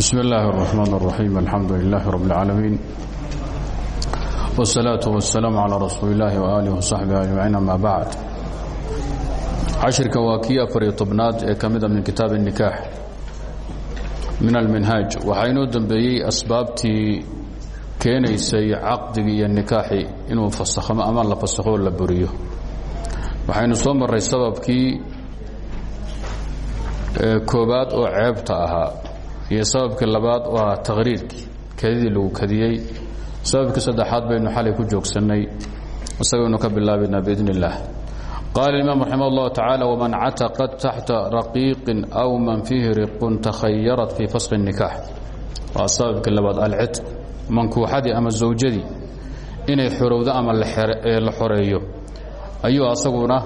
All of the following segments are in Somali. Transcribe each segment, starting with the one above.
bsm اllahi الرحmn الرaحيم alxamdu لlah رb العaalamiin والsalaaة والsalaam عlى rasuuli اllahi وآlih وصaxbih أجmaciin ama bacd cashirka waa kii afariyo tobnaad ee ka mida min kitaab الnikaax min alminhaaj waxaa inoo dembeeyey asbaabtii keenaysay caqdigii iyo nikaaxi inuu fasakhmo ama la fasakho la buriyo waxaynu soo maray sababkii koobaad oo ceebta ahaa iyo sababkii labaad oo ah taqhriirkii kadidii lagu kadiyey sababkii saddexaad baynu xalay ku joogsannay isagaynu ka bilaabaynaa biidn اllah qaala imaam raximah اllahu tacaala wman cataqat taxta raqiiqin aw man fiihi riqun takhayarat fii faskhi الnikaax waa sababkii labaad alcitq mankuuxadii ama zawjadii inay xorowdo ama la xoreeyo ayuu asaguna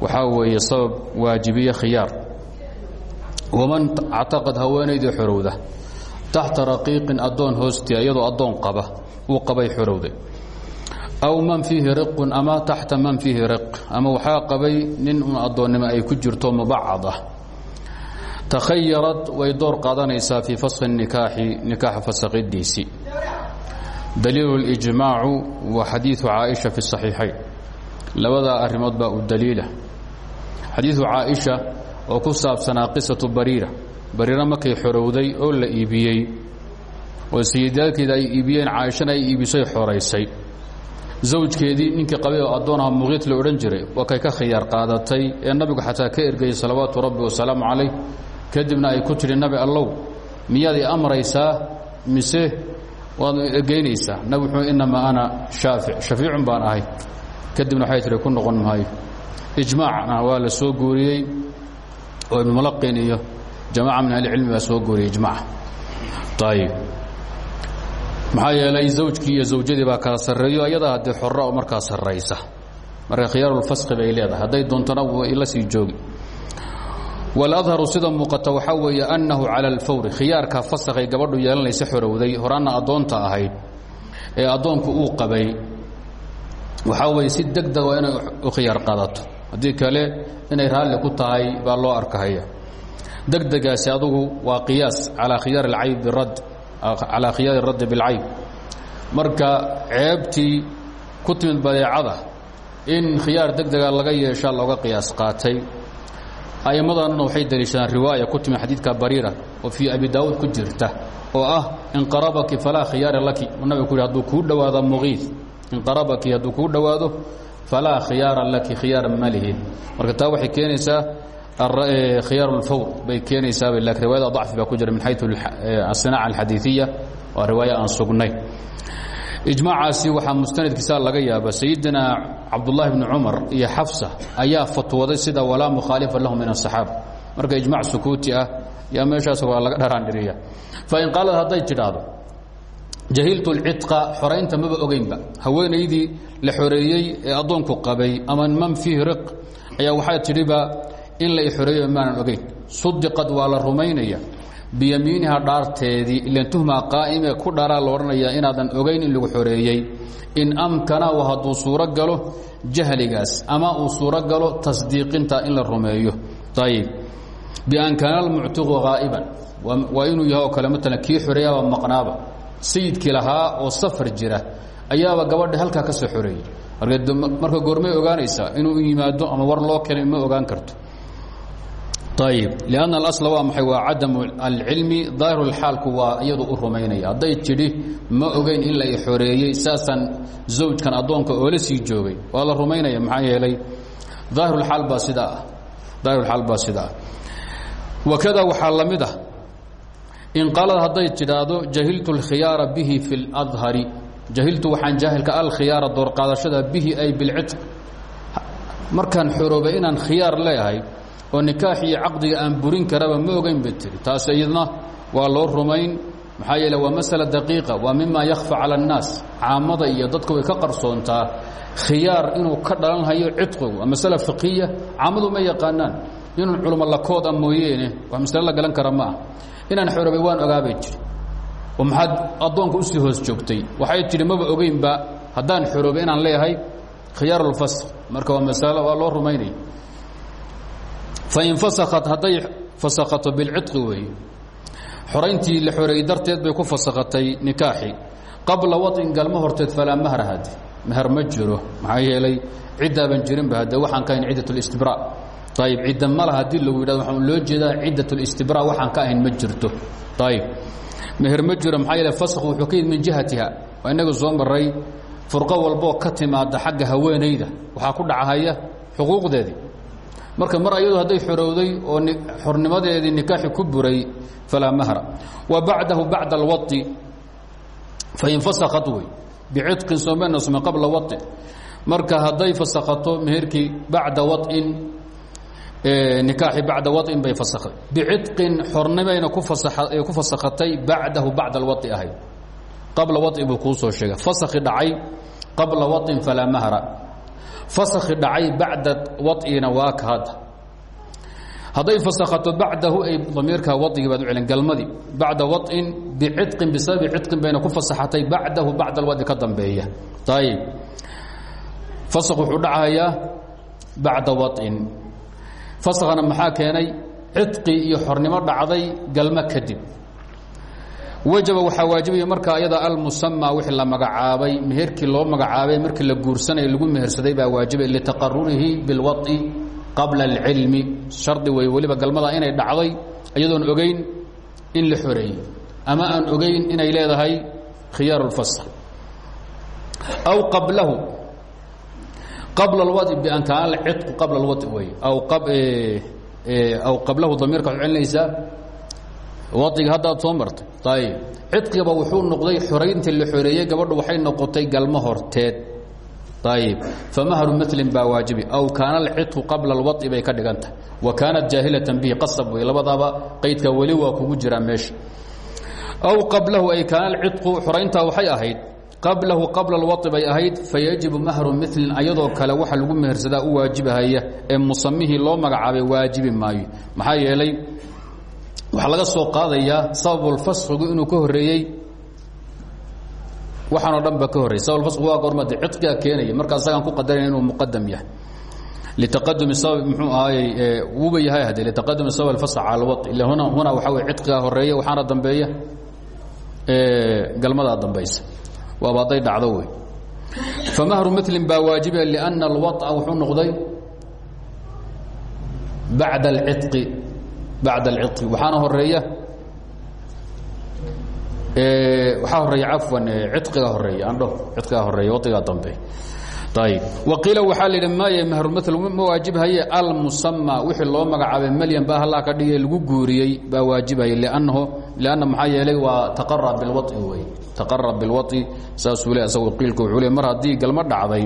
waxaa weeye sabab waajibiye khiyaar waman ctaqad haweenaydii xorowda taxta raqiiqin addoon hoostia iyadoo addoon qaba uu qabay xorowday. Aw man fiihi riqun ama taxta man fiihi riq ama waxaa qabay nin un addoonnimo ay ku jirto mubacad ah takhayarad way door qaadanaysaa fii faskhi nikaaxi nikaaxa fasaqidiisii daliilu اlijmaacu wa xadiiu caaisha fi صaxiixayn labadaa arrimood baa u daliila. Xadiiu caaisha oo ku saabsanaa qisatu bariira. Bariira markay xorowday oo la iibiyey oo sayidaalkeeda ay iibiyeen caaishana ay iibisay xoraysay zawjkeedii ninkii qabay oo addoonha muqiit la odhan jiray waa ka khiyaar qaadatay? Ee nabigu xataa ka ergayay salawaatu rabbi wasalaamu calayh. Kadibna ay ku tidhi nabi allow miyaad i amraysaa? Mise waad ergaynaysaa nabi wuxuu innamaa ana shaafic shafiicun baan ahay. Kadibna waxay tihi ku noqon maayo ijmaacna waa la soo guuriyey oo ibn mulaqin iyo jamaaca min ahlicilmi baa soo gooriyey ijmaca ayib maxaa yeelay zawjkii iyo zawjadii baa kala sarreeyo ayadaa haddii xorra oo markaa sarraysa. Marka khiyaarulfaski bay leedahay. Hadday doontona la sii joogi. Waladharu sida muuqata waxaa weeye annahu cala alfawri khiyaarka fasakhay gabadhu yeelanaysa xorowday. Horaanna addoonta ahayd ee addoonku uu qabay. Waxaa weeye si deg deg waa inay u khiyaar qaadato haddii kale inay raalli ku tahay baa loo arkahaya. Degdegaasi adugu waa qiyaas calaa khiyaar alcayb birad calaa khiyaari raddi bilcayb. Marka ceebtii ku timid badeecada in khiyaar degdega laga yeeshaa looga qiyaas qaatay. A'immadanuna waxay daliishadaan riwaaya ku timid xadiidka bariira oo fii abi daawuud ku jirta oo ah inqarabaki falaa khiyaara laki. Nabigu ku yidhi haduu kuu dhowaado muqiid inqarabaki hadduu kuu dhowaado falaa khiyaara laki khiyaara malihid marka taa waxay keenaysaa khiyaar اlfawr bay keenaysaaba laakiin riwaayada dacfi baa ku jira min xayu asinaaca alxadiiiya waa riwaaya aan sugnayn ijmaacaasi waxaa mustanadkiisa laga yaaba sayidina cabdullahi bni cumar iyo xafsa ayaa fatwaday sida walaa mukhaalifa lahu min asaxaaba marka ijmac sukuuti ah yaa meeshaas waa laga dharaandhiriya fain qaalad hadday tidhaahdo jahiltu اlcidqa xoraynta maba ogeynba. Haweenaydii la xoreeyey ee addoonku qabay ama man fiihi riq ayaa waxaa tidhiba in la xoreeyo maanan ogeyn. Sudiqad waa la rumaynaya biyamiiniha dhaarteedii ilan tuhmaa qaa'ime ku dharaa la odhanayaa inaadan ogeyn in lagu xoreeyey. In amkana wa hadduu suuro galo jahligaas ama uu suuro galo tasdiiqinta in la rumeeyo. Ayib bian kaana almuctiqu haa'iban waa inuu yahay oo kale maalan kii xoreeyaaba maqnaaba sayidkii lahaa oo safar jira ayaaba gabadha halkaa ka soo xoreeyey. Marka goormay ogaanaysaa inuu yimaado ama war loo keenay ma ogaan karto. Ayib lianna alasla waa maxay? Waa cadamu alcilmi daahirulxaalku waa iyadu u rumaynaya. Hadday tidhi ma ogeyn in la i xoreeyey saasaan zawjkan addoonka oola sii joogay. Waa la rumaynaya maxaa yeelay daahirulxaal baa sidaa ah daahirulxaal baa sidaa. Ah wakada waxaa la mid ah in qaalad hadday tidhaahdo jahiltu اlkhiyaara bihi fi اladhari jahiltu waxaan jaahilka alkhiyaara doorqaadashada bihi ay bilcitq markaan xoroobay inaan khiyaar leeyahay oo nikaax iyo caqdiga aan burin karaba ma ogeyn bay tiri taas iyadna waa loo rumayn maxaa yeele waa masala daqiiqa waa mima yakhfa cala اnnaas caamada iyo dadku way ka qarsoontaa khiyaar inuu ka dhalan hayo cidqigu waa masale fiqiya caamadu ma yaqaanaan inun culmo lakooda mooyeene wax masale la galan kara ma ah inaan xoroobay waan ogaabay jiri oo maxaad addoonka usii hoos joogtay waxay tidhi maba ogeynba haddaan xoroobay inaan leeyahay khiyaar اlfasq marka waa masalo waa loo rumaynaya fain fasakat hadday fasakato bilcidqi weeye xorayntii la xoreeyey darteed bay ku fasakhatay nikaaxi qabla waطin galmo horteed falaa mahra hade meher ma jiro maxaa yeelay ciddaaban jirinba hadde waxaan ka ahayn ciddat اlistibra ayib cidda ma laha haddii lagu yidhahdo waxaan loo jeedaa ciddat اlistibra waxaan ka ahayn ma jirto. Ayib meher ma jiro maxaa yeele fasakh wuxuu ka yimid min jihatiha. Waa inaga soo maray furqo walboo ka timaada xagga haweenayda waxaa ku dhacahaya xuquuqdeedii. Marka mar ayadu hadday xorowday oo xornimadeedii nikaaxi ku buray falaa mahra. Wa bacdahu bacda alwai fain fasakhat wey bicitqin soomeenasme qabla wain marka hadday fasakhato meherkii bacda wain nikaaxi bacda wain bay fasakhay. Bicitqin xornimayna ku fasakhatay bacdahu bacda alwai ahayd qabla wai buu kuu soo sheegay. Dhacay qabla wain falaa mahra fasakhi dhacay bacda waina waa ka hadda. Hadday fasakhato ay damiirka waigii baad u celin galmadii bacda wain bicitqin bisababi cidqin bayna ku fasaxatay bacdahu bacda alwadi ka dambeeya. Ayib fasakh wuxuu dhacayaa bacda wain fasakhana maxaa keenay cidqi iyo xornimo dhacday galmo kadib wajaba waxaa waajibaya marka ayada almusama wixii la magacaabay meherkii loo magacaabay markii la guursanaya lagu mehersaday baa waajibay litaqarurihi bilwaطi qabla اlcilmi shardi wey weliba galmada inay dhacday iyadoon ogeyn in la xoreeyey ama aan ogeyn inay leedahay khiyaar اlfasl aw qablahu qabla اlwaطi ban kaana cidqu qabla اlwaطi wey aw qablahu damiirka waxu celinaysaa waiga haddaad soo martay ayib cidqiba wuxuu noqday xorayntii la xoreeyey gabadhu waxay noqotay galmo horteed ayib famahru mlin baa waajibi aw kaana alcidqu qabla alwaطi bay ka dhigan tahay wa kaanat jaahilatan bihi qasab wey labadaaba qaydka weli waa kugu jiraa meesha aw qablahu ay kaana alcidqu xorayntaa waxay ahayd qablahu qabla alwaطi bay ahayd fayajibu mahru milin ayadoo kale waxa lagu mehersadaa u waajibahaya ee musamihii loo magacaabay waajibi maayo. Maxaa yeelay waxaa laga soo qaadayaa sababulfaskigu inuu ka horeeyey waxaanoo dhan ba ka horreyy sababulfasqigu waa goorma de cidqiga marka asagaan ku qadarayna inuu muqadam yahay. Litaqadumi sabab muxuu ahaayey wuuba yahay hade litaqadumi sabab alfasq cala alwai illa huna huna waxaa wey cidqigaa horreeya waxaana dambeeya galmadaa dambaysa waaba hadday dhacdo wey famahru milin baa waajiba liأna alwaطa wuxuu noqday bacda alcidqi bacd alcidqi waxaana horreeya waxaa horreeya cafwan cidqiga horreeya andho cidqiga horreeya wadigaa dambe waqiila waxaa la yidhi maya mahruml ma waajibhaye almusama wixii loo magacaabay melyan ba hallaa ka dhigay lagu guuriyey baa waajibhaya lannahu lanna maxaa yeelay waa taqara bilwai wey taqara bilwai saasuu le isagu qiilka wuxuu le mar haddii galmo dhacday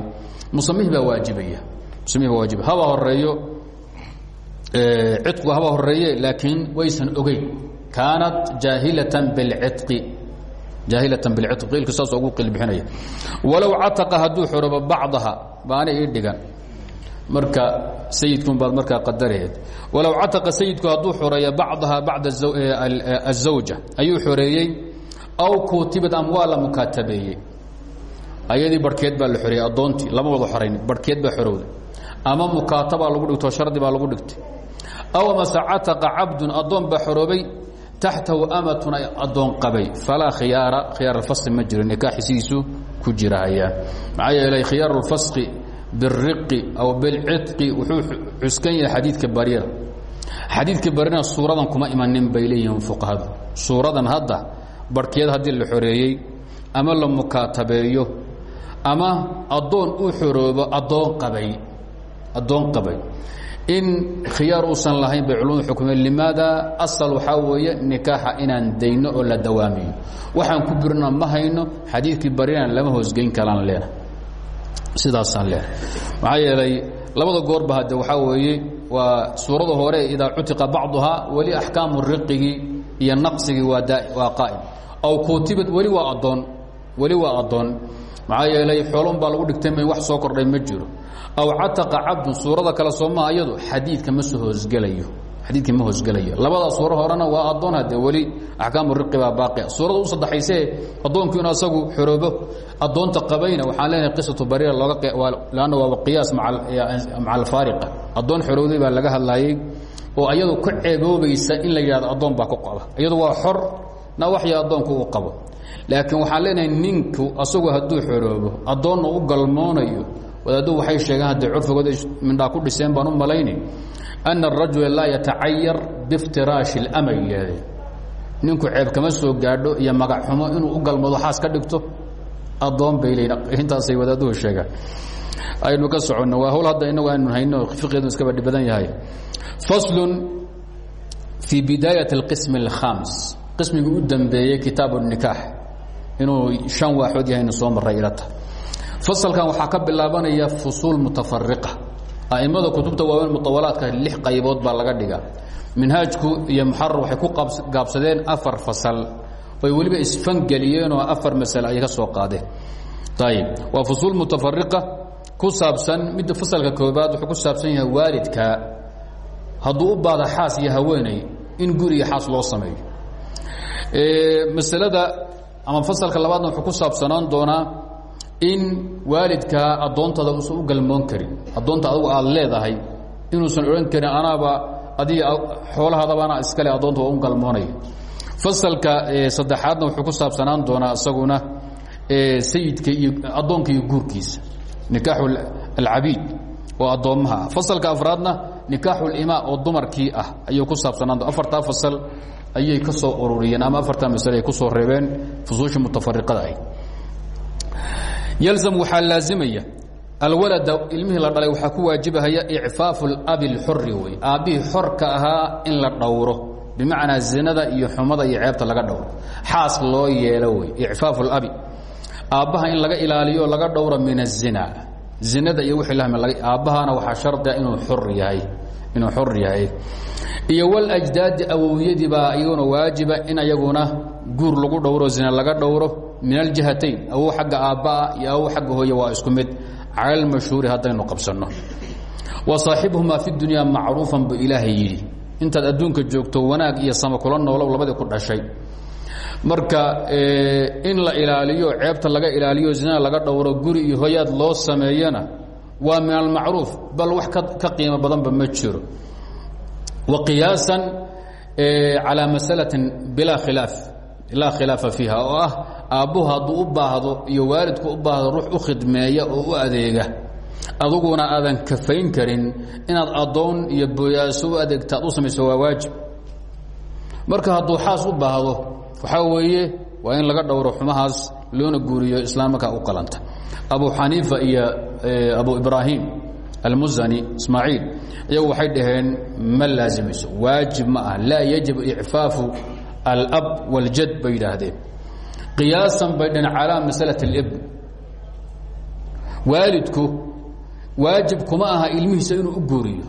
musamihii baa waajibaya musamihii baa waajibaya haba horeeyo cidku haba horeeye laakiin waysan ogeyn kaanat jaahilatan bilcidqi jaahilatan bilcidqi qiilka saas ugu qilbixinaya. Walow cataqa hadduu xorobo bacdaha baana ii dhigan. Marka sayidkun baad markaa qadaraheed. Walow cataqa sayidku hadduu xoreeya bacdaha bacda azawja ayuu xoreeyey aw kuutibad amwaala mukaatabeeyey ayadii baa la xoreeyey addoontii lama wada xorayn barhkeed baa xorowday ama mukaatabaa lagu dhigto shardi baa lagu dhigtay. Aw mase cataqa cabdun addoon baa xoroobay taxtahu amatun ay addoon qabay. Falaa khiyaara khiyaar alfaski ma jiro nikaaxi sidiisu ku jirahaya. Maxaa yeelay khiyaaru lfaski biriqi aw bilcidqi wuxuu cuskan yahay xadiidka bariira xadiidka bariirna suuradan kuma imanin bay leeyihiin fuqahadu. Hadda barhkeed haddii la xoreeyey ama la mukaatabeeyo ama addoon uu xoroobo addoon qabay addoon qabay in khiyaar uusan lahayn bay culumadu xukumeen. Limaada asal waxaa weeye nikaaxa inaan dayno oo la dawaamiyo. Waxaan ku birna ma hayno xadiidkii barinan lama hoosgeyn kalaan leena. Sidaasaan leena. Maxaa yeelay labada goorba hadde waxaa weeye waa suurada hore idaa cutiqa bacduhaa weli axkaamu riqigii iyo naqsigii waa waa qaa'im. Aw kuutibad weli waa addoon weli waa addoon. Maxaa yeelay xoolon baa lagu dhigtay wax soo kordhay ma jiro aw cataqa cabdun suurada kale sooma iyadu xadiidka ma hoosgelayo xadiidka ma hoosgelayo labada suuro horena waa addoon hadde weli axkaamu riqi baa baaqia suurada u saddexaysee addoonku inuu asagu xoroobo addoonta qabayna waxaan leenahay qisatu bariira looga lanna waaba qiyaas maca alfaariqa addoon xorowday baa laga hadlaayey oo ayadu ku ceeboobaysa in la yidhahdo addoon baa ku qaba iyadu waa xor na waxya addoonku uu qabo laakiin waxaan leenahay ninku asagu hadduu xoroobo addoonna u galmoonayo wadaaddu waxay sheegeen hadday curfigood mindhaa ku dhiseen baan u malayni ana arajula laa yatacayar biiftiraashi اlama yidhaahdeen ninku ceeb kama soo gaadho iyo magac xumo inuu u galmoodo xaas ka dhigto addoon bay leeyiin intaasay wadaaduhu sheegaan aynu ka soconno waa hawl hadda inagu aynu hayno fiqeedu iskaba dhib badan yahay faslun fii bidaayat اlqism اlkhams qismigii u dambeeyey kitaab الnikaax inuu shan waaxood yahayna soo maray ilata fasalkan waxaa ka bilaabanaya fusuul mutafariqa. A'immada kutubta waaweyn muطawalaadka lix qaybood baa laga dhigaa. Minhaajku iyo muxarar waxay ku gaabsadeen afar fasal. Oy weliba isfangeliyeen oo afar masale ay ka soo qaadeen. Ayib waa fusuul mutafariqa ku saabsan midda fasalka koobaad wuxuu ku saabsan yahay waalidka. Hadduu u baada xaas iyo haweeney in guriga xaas loo sameeyo. Masalada ama fasalka labaadna wuxuu ku saabsanaan doonaa in waalidkaa addoontada uusan u galmoon karin. Addoonta adugu aad leedahay inuusan odhan karin anaaba adiga xoolahaadaba anaa iskale addoonta waa u galmoonaya. Fasalka saddexaadna wuxuu ku saabsanaan doonaa isaguna sayidka iyo addoonka iyo guurkiisa nikaaxu alcabiid oo addoommaha ah. Fasalka afraadna nikaaxu limaa oo dumarkii ah ayuu ku saabsanaan doona afartaa fasal ayay ka soo ururiyeen ama afartaa masale ay ku soo reebeen fusuusha mutafariqada ahy yalzam waxaa laazimaya alwalada ilmihii la dhalay waxaa ku waajibahaya icfaafu اlabi اlxori wey aabbihii xorka ahaa in la dhowro bimacnaa zinada iyo xumada iyo ceebta laga dhowro xaas loo yeelo wey icfaafu اlabi aabbaha in laga ilaaliyo laga dhowro min الzina zinada iyo wii lahmi aabbahana waxaa shardia inuu xor yahay inuu xor yahay iyo wاlأjdaadi awowyadii baa iyaguna waajiba in ayaguna guur lagu dhowro zina laga dhowro min aljihatayn awow xagga aabba'a iyo awow xagga hooye waa isku mid. Cala lmashhuuri haddaynu qabsanno. Wa saaxibuhumaa fi dunyaa macruufan buu ilaahay yidhi. Adduunka joogto wanaag iyo sama kula noolow ku dhashay. Marka in la ilaaliyo ceebta laga ilaaliyo zinada laga dhowro guri iyo hoyaad loo sameeyana waa min almacruuf bal wax ka qiimo badanba ma jiro. Wa qiyaasan calaa masalatin bilaa khilaaf laa khilaafa fiiha oo ah aabbuhu hadduu u baahdo iyo waalidku u baahdo ruux u khidmeeya oo u adeega. Aduguna aadan kafayn karin inaad addoon iyo booyaaso u adeegta ad u samayso waa waajib. Marka hadduu xaas u baahdo waxaa weeye waa in laga dhowro xumahaas loona guuriyo islaam u qalanta. Abu xaniifa iyo abu ibraahim almusani ismaaciil iyagu waxay dhaheen ma laazimayso waajib ma ah laa yajib alab waljad bay yidhaahdeen. qiyaasan bay dhaheen calaa masala اlibn waalidku waajib kuma aha ilmihiisa inuu u guuriyo.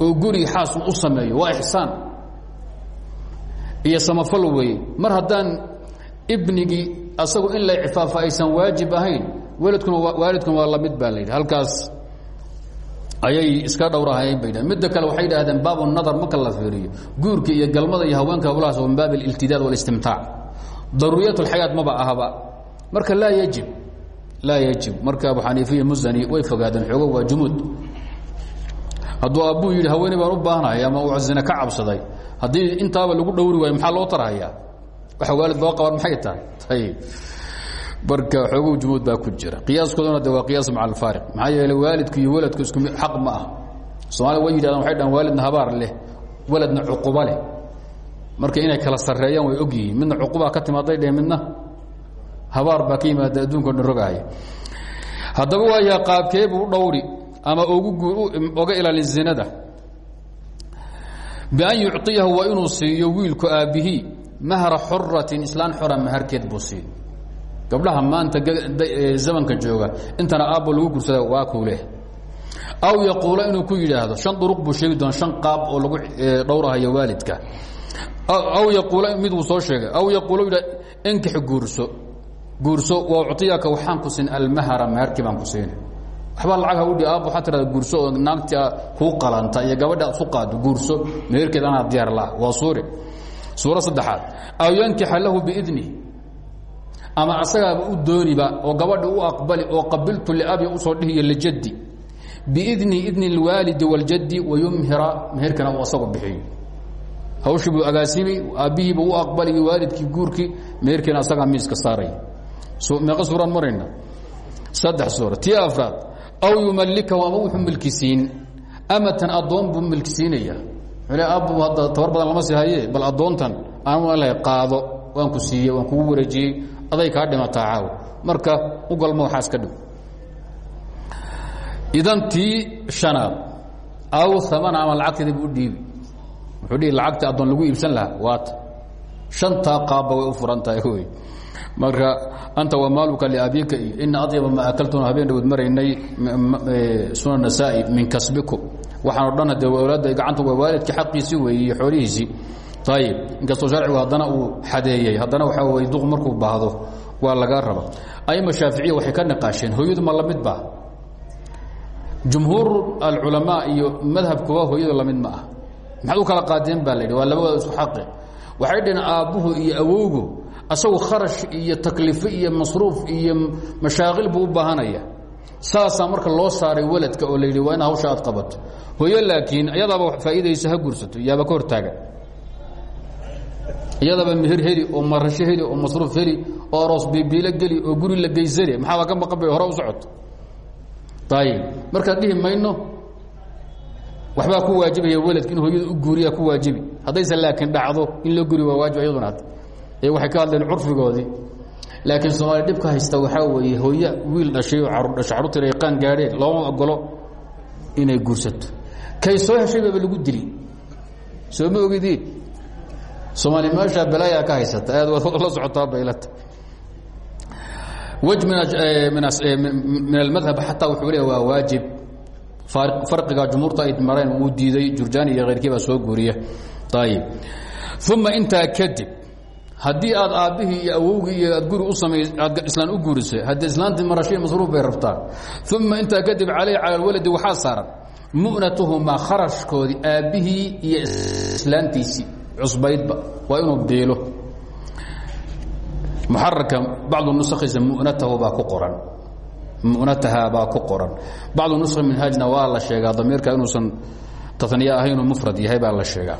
Oo gurigi xaas u sameeyo waa ixsaan. Iyo samafal weeye. Mar haddaan ibnigii asagu in la icfaafo aysan waajib ahayn waalidkuna waalidkuna waa la mid baa la yidhi. Halkaas ayay iska dhowrahayeen bay dhaheen midda kale waxay idhahdeen baabu nadar marka la fiiriyo guurka iyo galmada iyo haweenka hawlahaas waa min baab aliltidaad walistimtaac daruuriyat اlxayaat maba ahaba. Marka laa yajib laa yajib. Marka abu xaniifiya musani way fogaadeen xoogo waa jumuud. Hadduu abbuu yidhi haweeney baan u baahnay ama uu zine ka cabsaday haddii intaaba lagu dhowri waayo maxaa loo tarhayaa waxa waalid loo qaban maxay tahay? Ayb marka xoogow jumuud baa ku jira. Qiyaaskooduna de waa qiyaas maca alfaariq maxaa yeeley waalidku iyo waladku isku xaq ma ah soomaalida way yidhahdaan waxay dhahan waalidna habaar leh waladna cuquba leh. Marka inay kala sarreeyaan way og yihiin midna cuqubaa ka timaaday dheh midna habaar baa ka yimaada adduunka o dhan rogaaya haddaba waayaa qaabkeebuu dhowri ama ugu oga ilaalin zinada. Bian yucطiyahu waa inuu siiyo wiilku aabbihii mahra xoratin islaan xora maharkeed buu siiyo gabdhaha maanta zamanka jooga intana aabbo lagu gursada waa kuu leh aw yaquula inuu ku yidhaahdo shan duruq buu sheegi doona shan qaab oo lagu dhowrahayo waalidka. Aw yaquula mid uu soo sheegay. Aw yaquula yidha inkix guurso. Guurso waa ucطiyaka waxaan ku siin almahra maharkii baan ku siina waxbaa lacag ha udhi aab waxaa tirada guurso oo naagta kuu qalanta iyo gabadha aad su qaado guurso. Meherkeed anaa diyaar laha waa suure suuro saddexaad. Aw yankixa lahu biidnih ama asagaaba u dooniba oo gabadha u aqbali oo qabiltu liabi u soo dhihiyo lijaddi. Biidni idni اlwaalidi wاljaddi wayumhira meherkana uu asagu bixiyo hawshii buu agaasimay aabbihiibu u aqbaliyo waalidkii guurkii meherkiina asagaa miiska saaray. Meeqa suuraan marayna. Saddex suura tii afraad aw yumalikahu ama wuxuu milkisiin. Amatan addoon buu milkisiinaya aabbu hadda badan lama sii bal addoontan aan lahay qaado waan ku siiyey waan kugu wareejiyey aday kaa dhimataa caaw. Marka u galmo waxaa iska dhig idan tii shanaad aw aman ama lacagteedii buu udhiibi wuxuu dhihi lacagtii addoon lagu iibsan lahaa waata. Shantaa qaabba way u furan tahay wy marka anta wamaaluka liabika iyo ina adyaba ma akaltuna habeen dhawood maraynay sunan nasaa-i min kasbikum. Waxaan o dhan hadee awlaadda gacanta waa waalidkii xaqiisii weeye iyo xoolihiisii ayib inkastoo sharcigu haddana uu xadeeyey haddana waxaa weye duq markuu baahdo waa lagaa raba aima shaaficiya waxay ka niqaasheen hooyadu ma la mid ba? Jumhuur alculamaa iyo madhabkuba hooyadu la mid ma ah. Maxaad u kala qaadeen baa la yidhi waa labadooda isku xaqi. Waxay dhaheen aabbuhu iyo awowgu asagu kharash iyo taklifo iyo masruuf iyo mashaaqil buu u baahanaya. Saasaa marka loo saaray waladka oo la yidhi waa ina hawsha aad qabato. Hooyo laakiin iyadaaba faa'iidaysa ha gursato yaaba ka hortaagan iyadaba meher heli oo marasho heli oo masruuf heli oo aroos bibiilo geli oo guri la geysane maxaaba ka maqan bay hore u socoto ayib markaan dhihi mayno waxbaa ku waajibaya weladka in hooyada u guuriyaa ku waajibi. Haddayse laakiin dhacdo in loo guri waa waajib iyaduna had ee waxay ka hadleen curfigoodii laakiin soomaaliya dhibka haysta waxaa weeye hooye wiil dhashay oo carruur dhashay carruurta inay qaan gaadheen looma ogolo inay guursato. Kay soo heshay baaba lagu dili. Soo ma ogidii soomaaliya meeshaa balaayaa ka haysata aad waad la socotaa baylata wej min almadhab xataa wuxuu leeya waa waajib. Farqiga jumhuurta ay mareen wuu diiday jurjaani iyo keyrkii baa soo guuriya. Ayib uma intaa kadib haddii aad aabbihii iyo awowgii iyo aad guri u samay aad islaan u guurisay haddii islaantii marashay masruuf bay rabtaa. Uma intaa kadib calayh cala alwaladi waxaa saaran mu'natuhumaa kharashkoodii aabbihii iyo islaantiisii cusbaydba waa inuu biilo muxararka bacdu nusakhiisa munatahu baa ku qoran. Munataha baa ku qoran. Bacdu nuskhi minhaajna waa la sheegaa damiirka inuusan taniye ahaynuu mufrad yahay baa la sheegaa.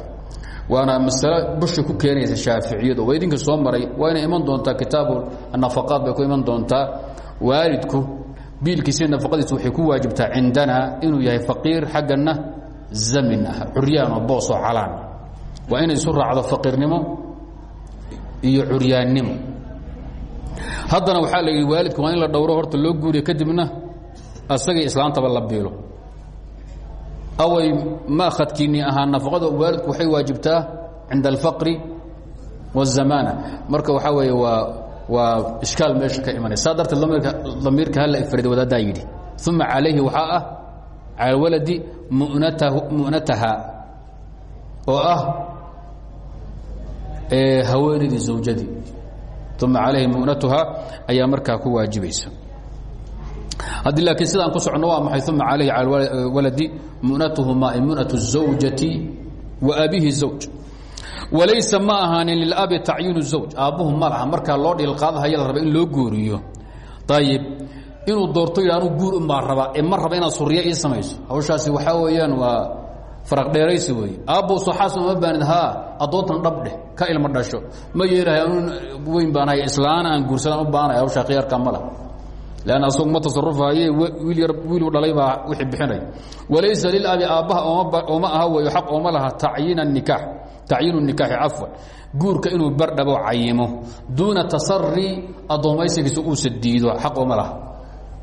Waana masale bushi ku keenaysa shaaficiyadu. Oo idinka soo maray waa inay iman doontaa kitaabu nafaqaat bay ku iman doontaa. Waalidku biilkiisa nafaqadiisa waxay ku waajibtaa cindana inuu yahay faqiir xaggana zamin ah curyaan oo boos oo calaan waa inay isu raacdo faqiirnimo iyo curyaannimo. Haddana waxaa la yidhi waalidka waa in la dhowro horta loo guuriyo kadibna asagii islaantaba la biilo. Away maakadkiinii ahaa nafaqada waalidku waxay waajibtaa cinda alfaqri wالzamaana marka waxaa weeye waa waa ishkaal meesha ka imanaya saa darteed damiirka hala ifrada wadaadaa yidhi. Uma calayhi waxaa ah cala waladi mu'nataha oo ah haweenaydii zawjadii uma calayhi munatuha ayaa markaa ku waajibaysa haddii laakiin ku socno waa maxay? Uma calayhi waladi munatuhumaa munatu zawjati wa abihi zawj. Walaysa ma ahaanin lilabi tacyiinu zawj. Aabbuhu ma laha markaa loo dhiilqaadahaya la raba in loo gooriyo. Ayib inuu doorto yidha guur unbaa rabaa ee raba inaad suriya ii samayso. Hawshaasi waxaa weeyaan waa faraq dheeraysi weeye aabbow soxaas uma baanid haa addoontan dhabdheh ka ilmo dhasho. Ma yeelahay anu weyn baanahay islaan aan guursadaan u baanaya hawshaa khiyaarka ma lah lann asagu ma tasarufahaye wiil yar wiiluu dhalay baa wixii bixinay. Walaysa lilabi aabbaha ooma aha weeyo xaq ooma laha tacyiina nikaax tacyiinu nikaaxi cafwan. Guurka inuu bardhabo cayimo. Duuna tasari addoommaysigiisa uusa diido xaq ooma laha.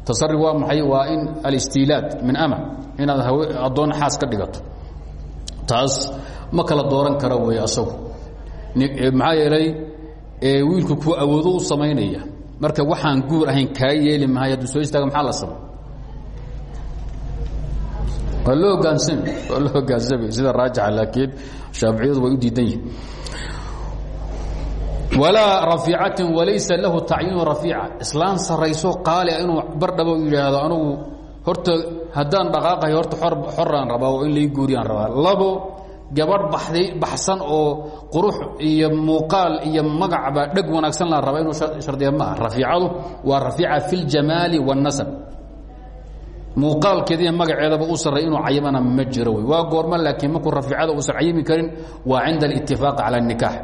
Tasari waa maxay? Waa in alistiilaad min ama inaad addoon xaas ka dhigato taas ma kala dooran kara weeye asagu. Maxaa yeelay wiilku ku awoodo u samaynaya. Marka waxaan guur ahayn kaa yeeli mahay hadduu soo istaaga maxaa la samay waa loo hogaansami waa loo hogaansami sida raajixa laakiin shaaficiyadu way u diidan yihiin walaa rafiicatin walaysa lahu tacyiinu rafiica. Islaan sarayso qaali inuu bardhabo yidhaahdo anugu horta haddaan dhaqaaqahay horta xoraan rabaa oo in lai guuriyaan rabaa. Labo gabadh baxday baxsan oo qurux iyo muuqaal iyo magacba dheg wanaagsan la raba inuu shardiya maaha rafiicadu waa rafiica fi ljamaali wاnnasab muuqaalkeeda iyo magaceedaba u sarray inuu cayimana ma jiro wey. Waa goorma laakiin markuu rafiicada uusan cayimi karin waa cinda alitifaaq cala اnikaax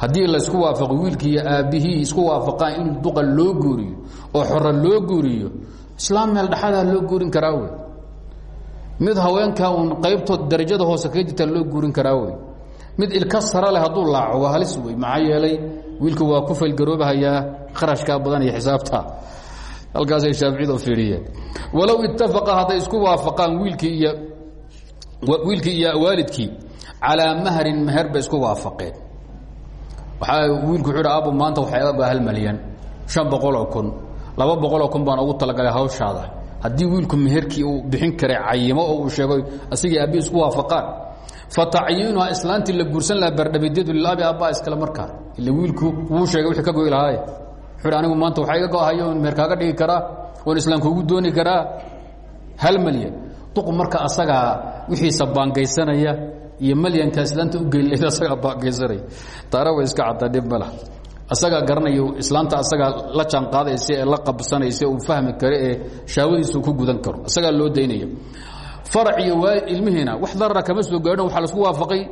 haddii laysku waafaqo wiilkiiiyo aabbihii isku waafaqaan in duqa loo guuriyo oo xora loo guuriyo islaam meel dhexadaa loo guurin karaa wey. Mid haweenkaa uun qaybtood darajada hoose kaga jirtaa loo guurin karaa wey. Mid ilka sara leh hadduu laaco waa halis wey maxaa yeelay wiilku waa ku faylgaroobahayaa kharashkaa badan iyo xisaabta. Halkaasay shaaficiyadu fiiriyeen. Walow ittafaqa hadday isku waafaqaan wiilkii iyo wiilkii iyo waalidkii calaa mahrin meher bay isku waafaqeen. Waxaa wiilku wuxuu abu maanta waxay aga baa hal malyan shan boqoloo kun laba boqoloo kun baan ugu talagalay hawshaada. Haddii wiilku meherkii uu bixin karay cayimo oo uu sheego asigii aabbi isku waafaqaan. Fatacyiinuha islaantii la guursan laha bardhabidyadu lilaabi aabbaa iskale markaa ila wiilku wuu sheegay wixii ka goy lahaaye wuxuu anigu maanta waxaa iga go'ahayo on meher kaaga dhigi karaa oon islaamkuugu dooni karaa. Hal malyan. Duqu marka asagaa wixiisa baangaysanaya iyo malyanka islaanta u geynlayd asagaa baangaysanaya. Taana way iska caddaa dhib asagaa garanayo islaanta asagaa la jaanqaadaysa ee la qabsanaysa uu fahmi karo ee shaawadiisu ku gudan karo. Asagaa loo daynaya farac iyo waa wax darara kama soo gaadhin waxaa lasku waafaqay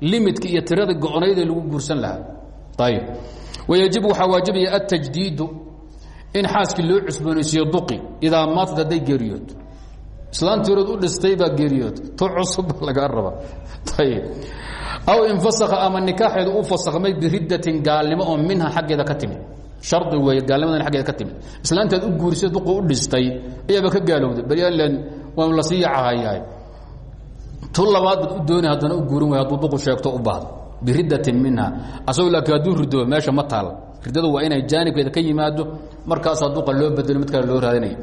limidka iyo tirada go-onayd ee lagu guursan lahaa. Ayib wayajibu waxaa waajibaya altajdiidu in xaaskii loo cusboonaysiiyo duqi idaa maatad hadday geeriyooto islaantii horood u dhistay baa geeriyood. Tu cusub lagaa ayib aw infasakha ama nikaaxeedu u fasakmay biriddatin gaalnimo oo minha xaggeeda ka timid. Shardi weeye gaalnimadan aggeeda ka u guurisay duqu u dhistay ayaaba ka gaalowday. Beryalan waa la sii yacahayahay tu dooni haddana u guurin way hadduu duqu sheegto u baahdo. Biriddatin minha. Asagoo laakiin hadduu ridoo meesha ma taal. Riddadu waa inay jaanibkeeda ka yimaado. Markaasaa duqa loo bedelo mid kale loo raadinaya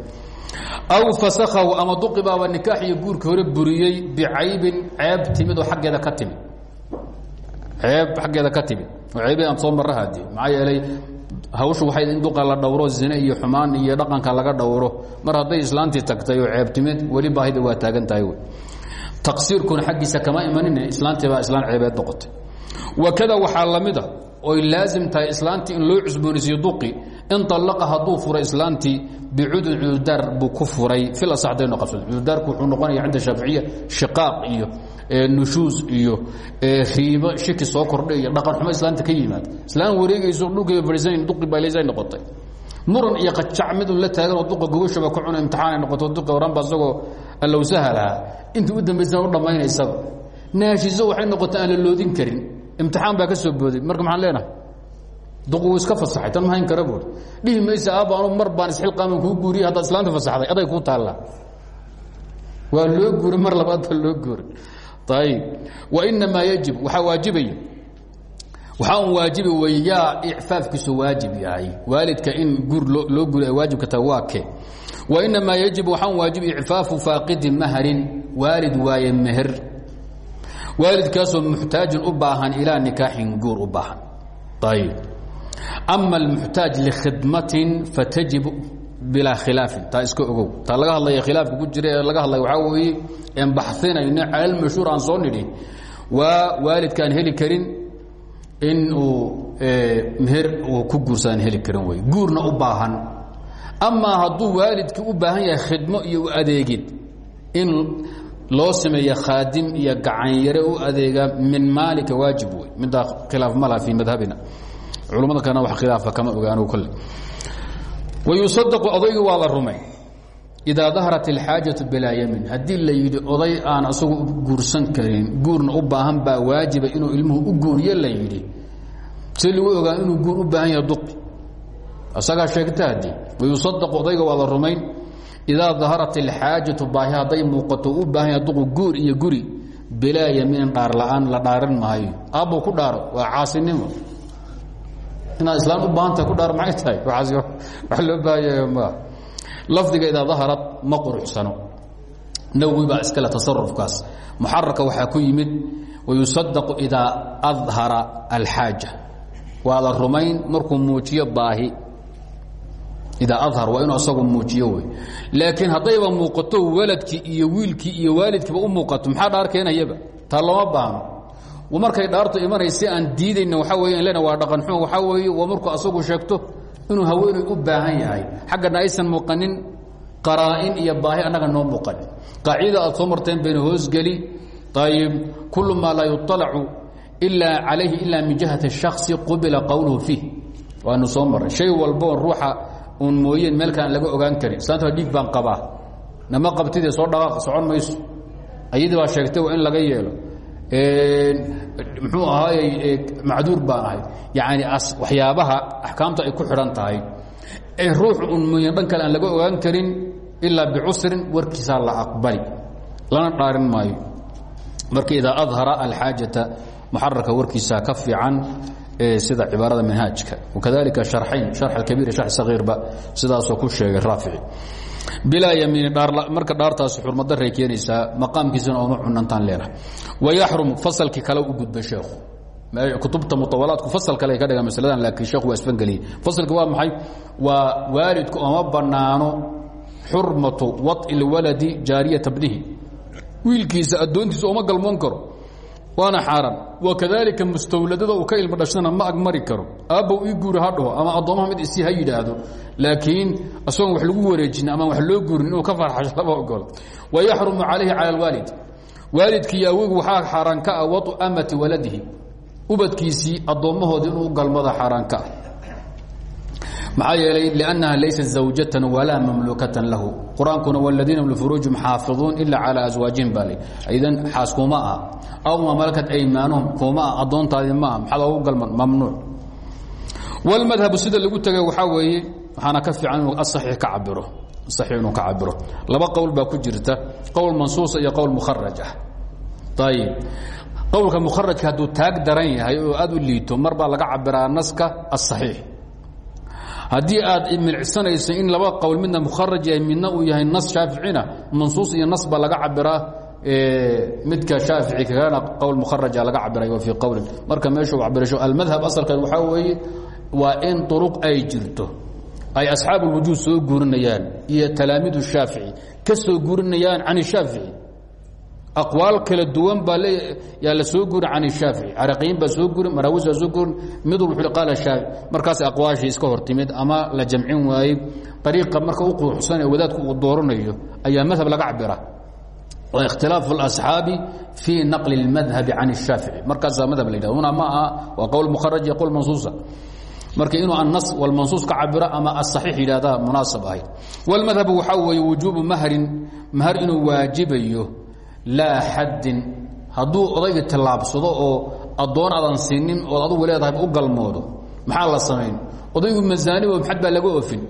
aw fasakhahu ama duqi baaba nikaax iyo guurka hore buriyey bicaybin ceeb timid oo aggeeda ka timid. Ceeb xaggeeda ka timid. Oo ceebee aan soo marra hadi maxaa yeelay hawshu waxay in duqa la dhowro zine iyo xumaan iyo dhaqanka laga dhowro. Mar hadday islaantii tagtay oo ceeb timid weli baahida waa taagan tahay taqsiirkuna xaggiisa kama imanin islaantii baa islaan ceebeed noqotay wakada waxaa la mid a oy laazim tahay islaantii in loo cusboonaysiyo duqi in allaqa hadduu furay islaantii bicudun cudurdaar buu ku furay. Fil asaxdayno qabsan cudurdaarku wuxuu noqonaya cinda shaaficiya shiqaaq iyo nushuus iyo riibo shiki soo kordhay iyo dhaqan xumo islaanta ka yimaad islaan wareegayso dhulkayba fadhiisan duqi baylaysay noqotay. Muran iyo qajac midun la taagan oo duqa gogashaba ka cuna imtixaanay noqoto duqi oranba isagoo allowsaha lahaa. Intii u dambaysana u dhammaynaysaba naashiso waxay noqotay aan la loodin karin imtixaan baa ka soo booday marka maxaan leenahay? Duqu wuu iska fasaxay tan ma hayn kara buuri dhihi maysa aabba anu mar baan isxilqaaman kuu guuriyay haddaad islaanta fasaxday aday kuu taallaa. Waa loo guuray mar labaad baa loo guuray. Ayib wainamaa yajib waxaa waajibaya. Waxaa un waajibi wey yaa icfaafkiisu waajib yahay. Waalidka in guur loo guuri ay waajibka tahay waa ke wainamaa yajib waxaa un waajib icfaafu faaqidi mahrin waalid waaye meher waalidkaasoo muxtaajin u baahan ilaa nikaaxin guur u baahan. Ayib ama almuxtaaj likhidmatin fatajib bilaa khilaafin. Taa iska ogow. Taa laga hadlaya khilaafka ku jira ee laga hadlaya waxaa weeye en baxinayno calalmashhuur aan soo nidhi. Waa waalidka aan heli karin in uu meher uu ku guursadaan heli karin wey guurna u baahan. Amaa hadduu waalidkii u baahan yahay khidmo iyo adeegid in loo sameeya khaadim iyo gacanyare u adeega min maalika waajib wey midaa khilaaf malaha fii madhabina. Culummada kalena wax khilaafa kama oga anugu kolle wayusadaqu odaygi waa la rumay. Idaa daharat alxaajatu bilaa yamin. Haddii la yidhi oday aan asagu guursan karin guurna u baahan baa waajiba inuu ilmuhu u guuriyo la yidhi. Si lagu ogaa inuu guur u baahan yahay duqi. Asagaa sheegta haddii. Wayusadaqu odayga waa la rumayn idaa daharat alxaajatu baahi hadday muuqato u baahan yahay duqu guur iyo guri bilaa yamiinin dhaar la'aan la dhaaran maayo aabbuu ku dhaaro waa caasinimo inaad islaam u baahantah ku dhaar maxay tahay wax loo baahanya ma lafdiga idaa daharad ma quruxsano nawowi baa iskale tasarufkaas muxararka waxaa ku yimid wayusadaqu idaa adhara alxaaja waa la rumayn markuu muujiyo baahi idaa ahar waa inuu asagu muujiyo wey laakiin haddayba muuqato waladkii iyo wiilkii iyo waalidkiiba u muuqato maxaa dhaar keenayaba taa lama baahno markay dhaartu imanaysa aan diidayna waxaa wey in lena waa dhaqan xumo waxaa weeye waa markuu asagu sheegto inuu haweenay u baahan yahay xaggana aysan muuqanin qaraa'in iyo baahi annaga noo muuqanin qaacidada aad soo marteen bayna hoosgeli ayb kullu maa laa yualacu ilaa calayhi ilaa min jihati shaksi qubila qowluhu fiih waanu soo maray shay walboon ruuxa uun mooyeen meel kale aan ogaan karin. Saanta dhiig baan qabaa. Nama qabtidee soo dhaqaaq socon mayso. Ayadii baa sheegtay in laga yeelo. Muxuu ahaayey macduur baan ahay. Yani waxyaabaha axkaamta ay ku xidhan tahay. Ee ruux un mooyeen dhan aan laga ogaan karin ilaa bicusrin warkiisaa la aqbali lana dhaarin maayo. Marka idaa adhara alxaajata muxararka warkiisa ka fiican sida cibaarada manhaajka wakadalika harxayn harx alkabiir harx sagiirba sidaasoo ku sheegay raafici. Bilaa yamiini marka dhaartaasi xurmadaray keenaysaa maqaamkiisana ooma cunantaan leenahay wayaxrum fasalkii kale u gudbay sheekhu. Kutubta muawalaadku fasal kale ka dhiga masaladan laakiin sheekhu waa isfangeliyey. Fasalki waa maxay? Waa waalidku ooma bannaano xurmatu waط'i lwaladi jaariyata bnihi. Wiilkiisa addoontiisa ooma galmoon karo waana xaaraan. Wakadalika mustawladada uu ka ilmo dhashana ma agmari karo. Aabbow ii guuri ha ama addoommaha mid isi ha yidhaahdo. Laakiin asagoon wax lagu wareejin ama wax loo guurin inuu ka farxasho lama ogolo wayaxrumu calayhi cala alwaalid. Waalidkii awogu waxaa xaaraan ka ah wau amati waladihi. Ubadkiisii addoommahoodii inuu galmada xaaraan ka ah maxaa yeelay لأnnaha laysat zawjatan walaa mamlukatan lahu qur-aankuna wاladiina hum lfuruujihim xaafiظuun ila calى aswaajihim baa l idan xaas kuma ah aw ma malakat aymaanuhum kuma ah addoontaadii maaha maxaad ogu galman mamnuuc wاlmadhabu sida lagu tegay waxaa weeye waxaana ka fiican inuu aصaxiix ka cabiro axiix inuu ka cabiro laba qowl baa ku jirta qowl mansuusa iyo qowl mukharaj ah ayib qowlka mukharajka hadduu taag daran yahay oo aad u liito mar baa laga cabiraa naska aلصaxiix haddii aad milcsanayso in laba qowl midna mukharaj yahay midna uu yahay nas shaaficina mansuus iyo nas baa laga cabiraa midka shaafici kagana qowl mukharaja laga cabiray wa fii qowlin marka meeshu cabirasho almadhab asalkeed waxaa weeye waa in duruq ay jirto. Ay asxaab ulwujuud soo guurinayaan iyo talaamiid shaafici ka soo guurinayaan can aqwaal kala duwan baa yaa la soo guurin can shaafici caraqiyin baa soo guurin maraawis baa soo guurin mid walba wuxuu qaala shaafici markaas aqwaashii iska hor timid ama la jamcin waayey ariiqa marka u quuxsan ee wadaadku uu dooranayo ayaa madhab laga cabira waa ikhtilaafu اlasxaabi fii naqli اlmadhabi can الshaafici markaasaa madhab la yidhah huna ma aha waa qowl mukharaj iyo qowl mansuusa marka inuu annas walmansuus ka cabiro ama asaxiix yidhahdaa munaasab ahayd wاlmadhabu waxaa weeye wujuubu mahrin mahar inuu waajibayo laa xaddin. Hadduu odayga tillaabsado oo addoon adan siinin ood adugu leedahay u galmoodo maxaa la samayn? Odaygu masaanibo maxad baa laga ofin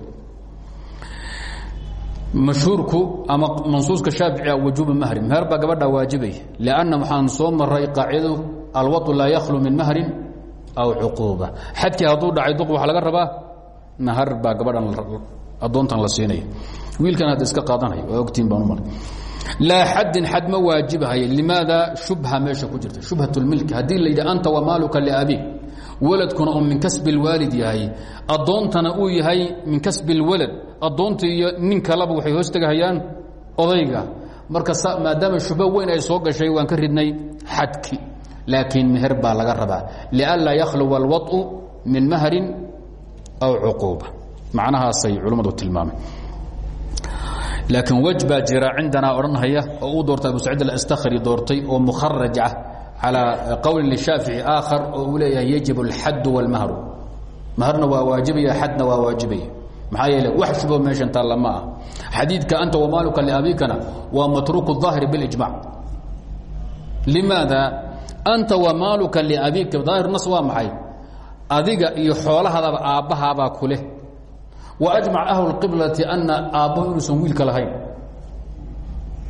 mashhuurku ama mansuuska shaaficiga wujuubu mahri meher baa gabadha waajibaya lanna waxaan soo maray qaacidadu alwau laa yakhlu min mahrin aw cuquuba. Xadkii hadduu dhacay duq waxaa laga rabaa? Mahar baa gabadhan addoontan la siinaya wiilkan hadda iska qaadanaya waa ogtiin baan u maray laa xadin xad ma waajibahaya limaada shubha meesha ku jirta shubhat اlmilki haddii la yidhi anta wamaaluka liabiik waladkuna uu min kasbi اlwaalid yahay addoontana uu yahay min kasbi اlwalad addoonta iyo nin kaleba waxay hoos tegahayaan odayga marka maadaama shubho weyn ay soo gashay waan ka ridnay xadki laakiin meher baa laga rabaa lianlaa yakhluwa اlwaطu min mahrin aw cuquuba macnahaasay culummadu tilmaameen laakiin wej baa jira cindanaa odhanhaya oo uu doortay abu saciid alastakri doortay oo mukharaj ah calىa qowlin lishaafici aakhar oo uu leeyahay yajib اlxaddu wاlmahru maharna waa waajibaya xadna waa waajibaya maxaa yeele wax shubo meeshan taalla ma ah xadiidka anta wamaaluka liabikana waa matruuku الظaahiri biاlijmac limaada anta wamaaluka liabika daahir nas waa maxay adiga iyo xoolahadaba aabbahaabaa ku leh وأجمع أهل القبلة أن aabbahu inuusan wiilka lahayn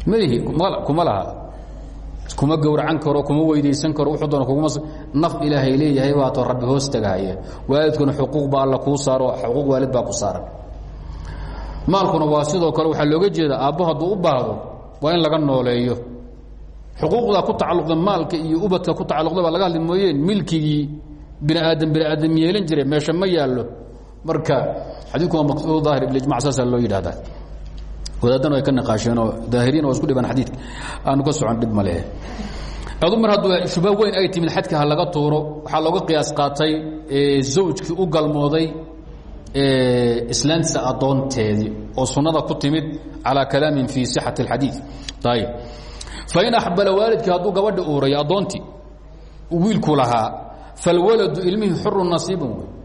mhi kuma laha kuma gowracan karo kuma weydaysan karo wuxuu doona kuguma naf ilaahay leeyahay waatoo rabbi hoos tagahaya waalidkuna xuquuq baa alla kuu saaro xuquuq waalid baa ku saaran maalkuna waa sidoo kale waxaa looga jeeda aabbo hadduu u baahdo waa in laga nooleeyo xuquuqdaa ku tacalluqda maalka iyo ubadka ku tacalluqda baa laga hadli mooyeen milkigii bini aadam bini aadam yeelan jiray meesha ma yaallo marka xadiku waa maqsuud daahir bilijmac saasaa loo yidhahdaa wadaadana ay ka naqaasheenoo daahiriin oo isku dhiban xadiidka aanu ka socon dhib male adu mar hadduu shuba weyn ay timid xadka laga tuuro waxaa looga qiyaas qaatay zawjkii u galmooday islaantiisa addoonteedii oo sunnada ku timid calaa kalaamin fii sixati اlxadiid ayib fain axbala waalidkii hadduu gabadha uurayo addoontii wiilku lahaa falwaladu ilmihii xuru nasiiban wey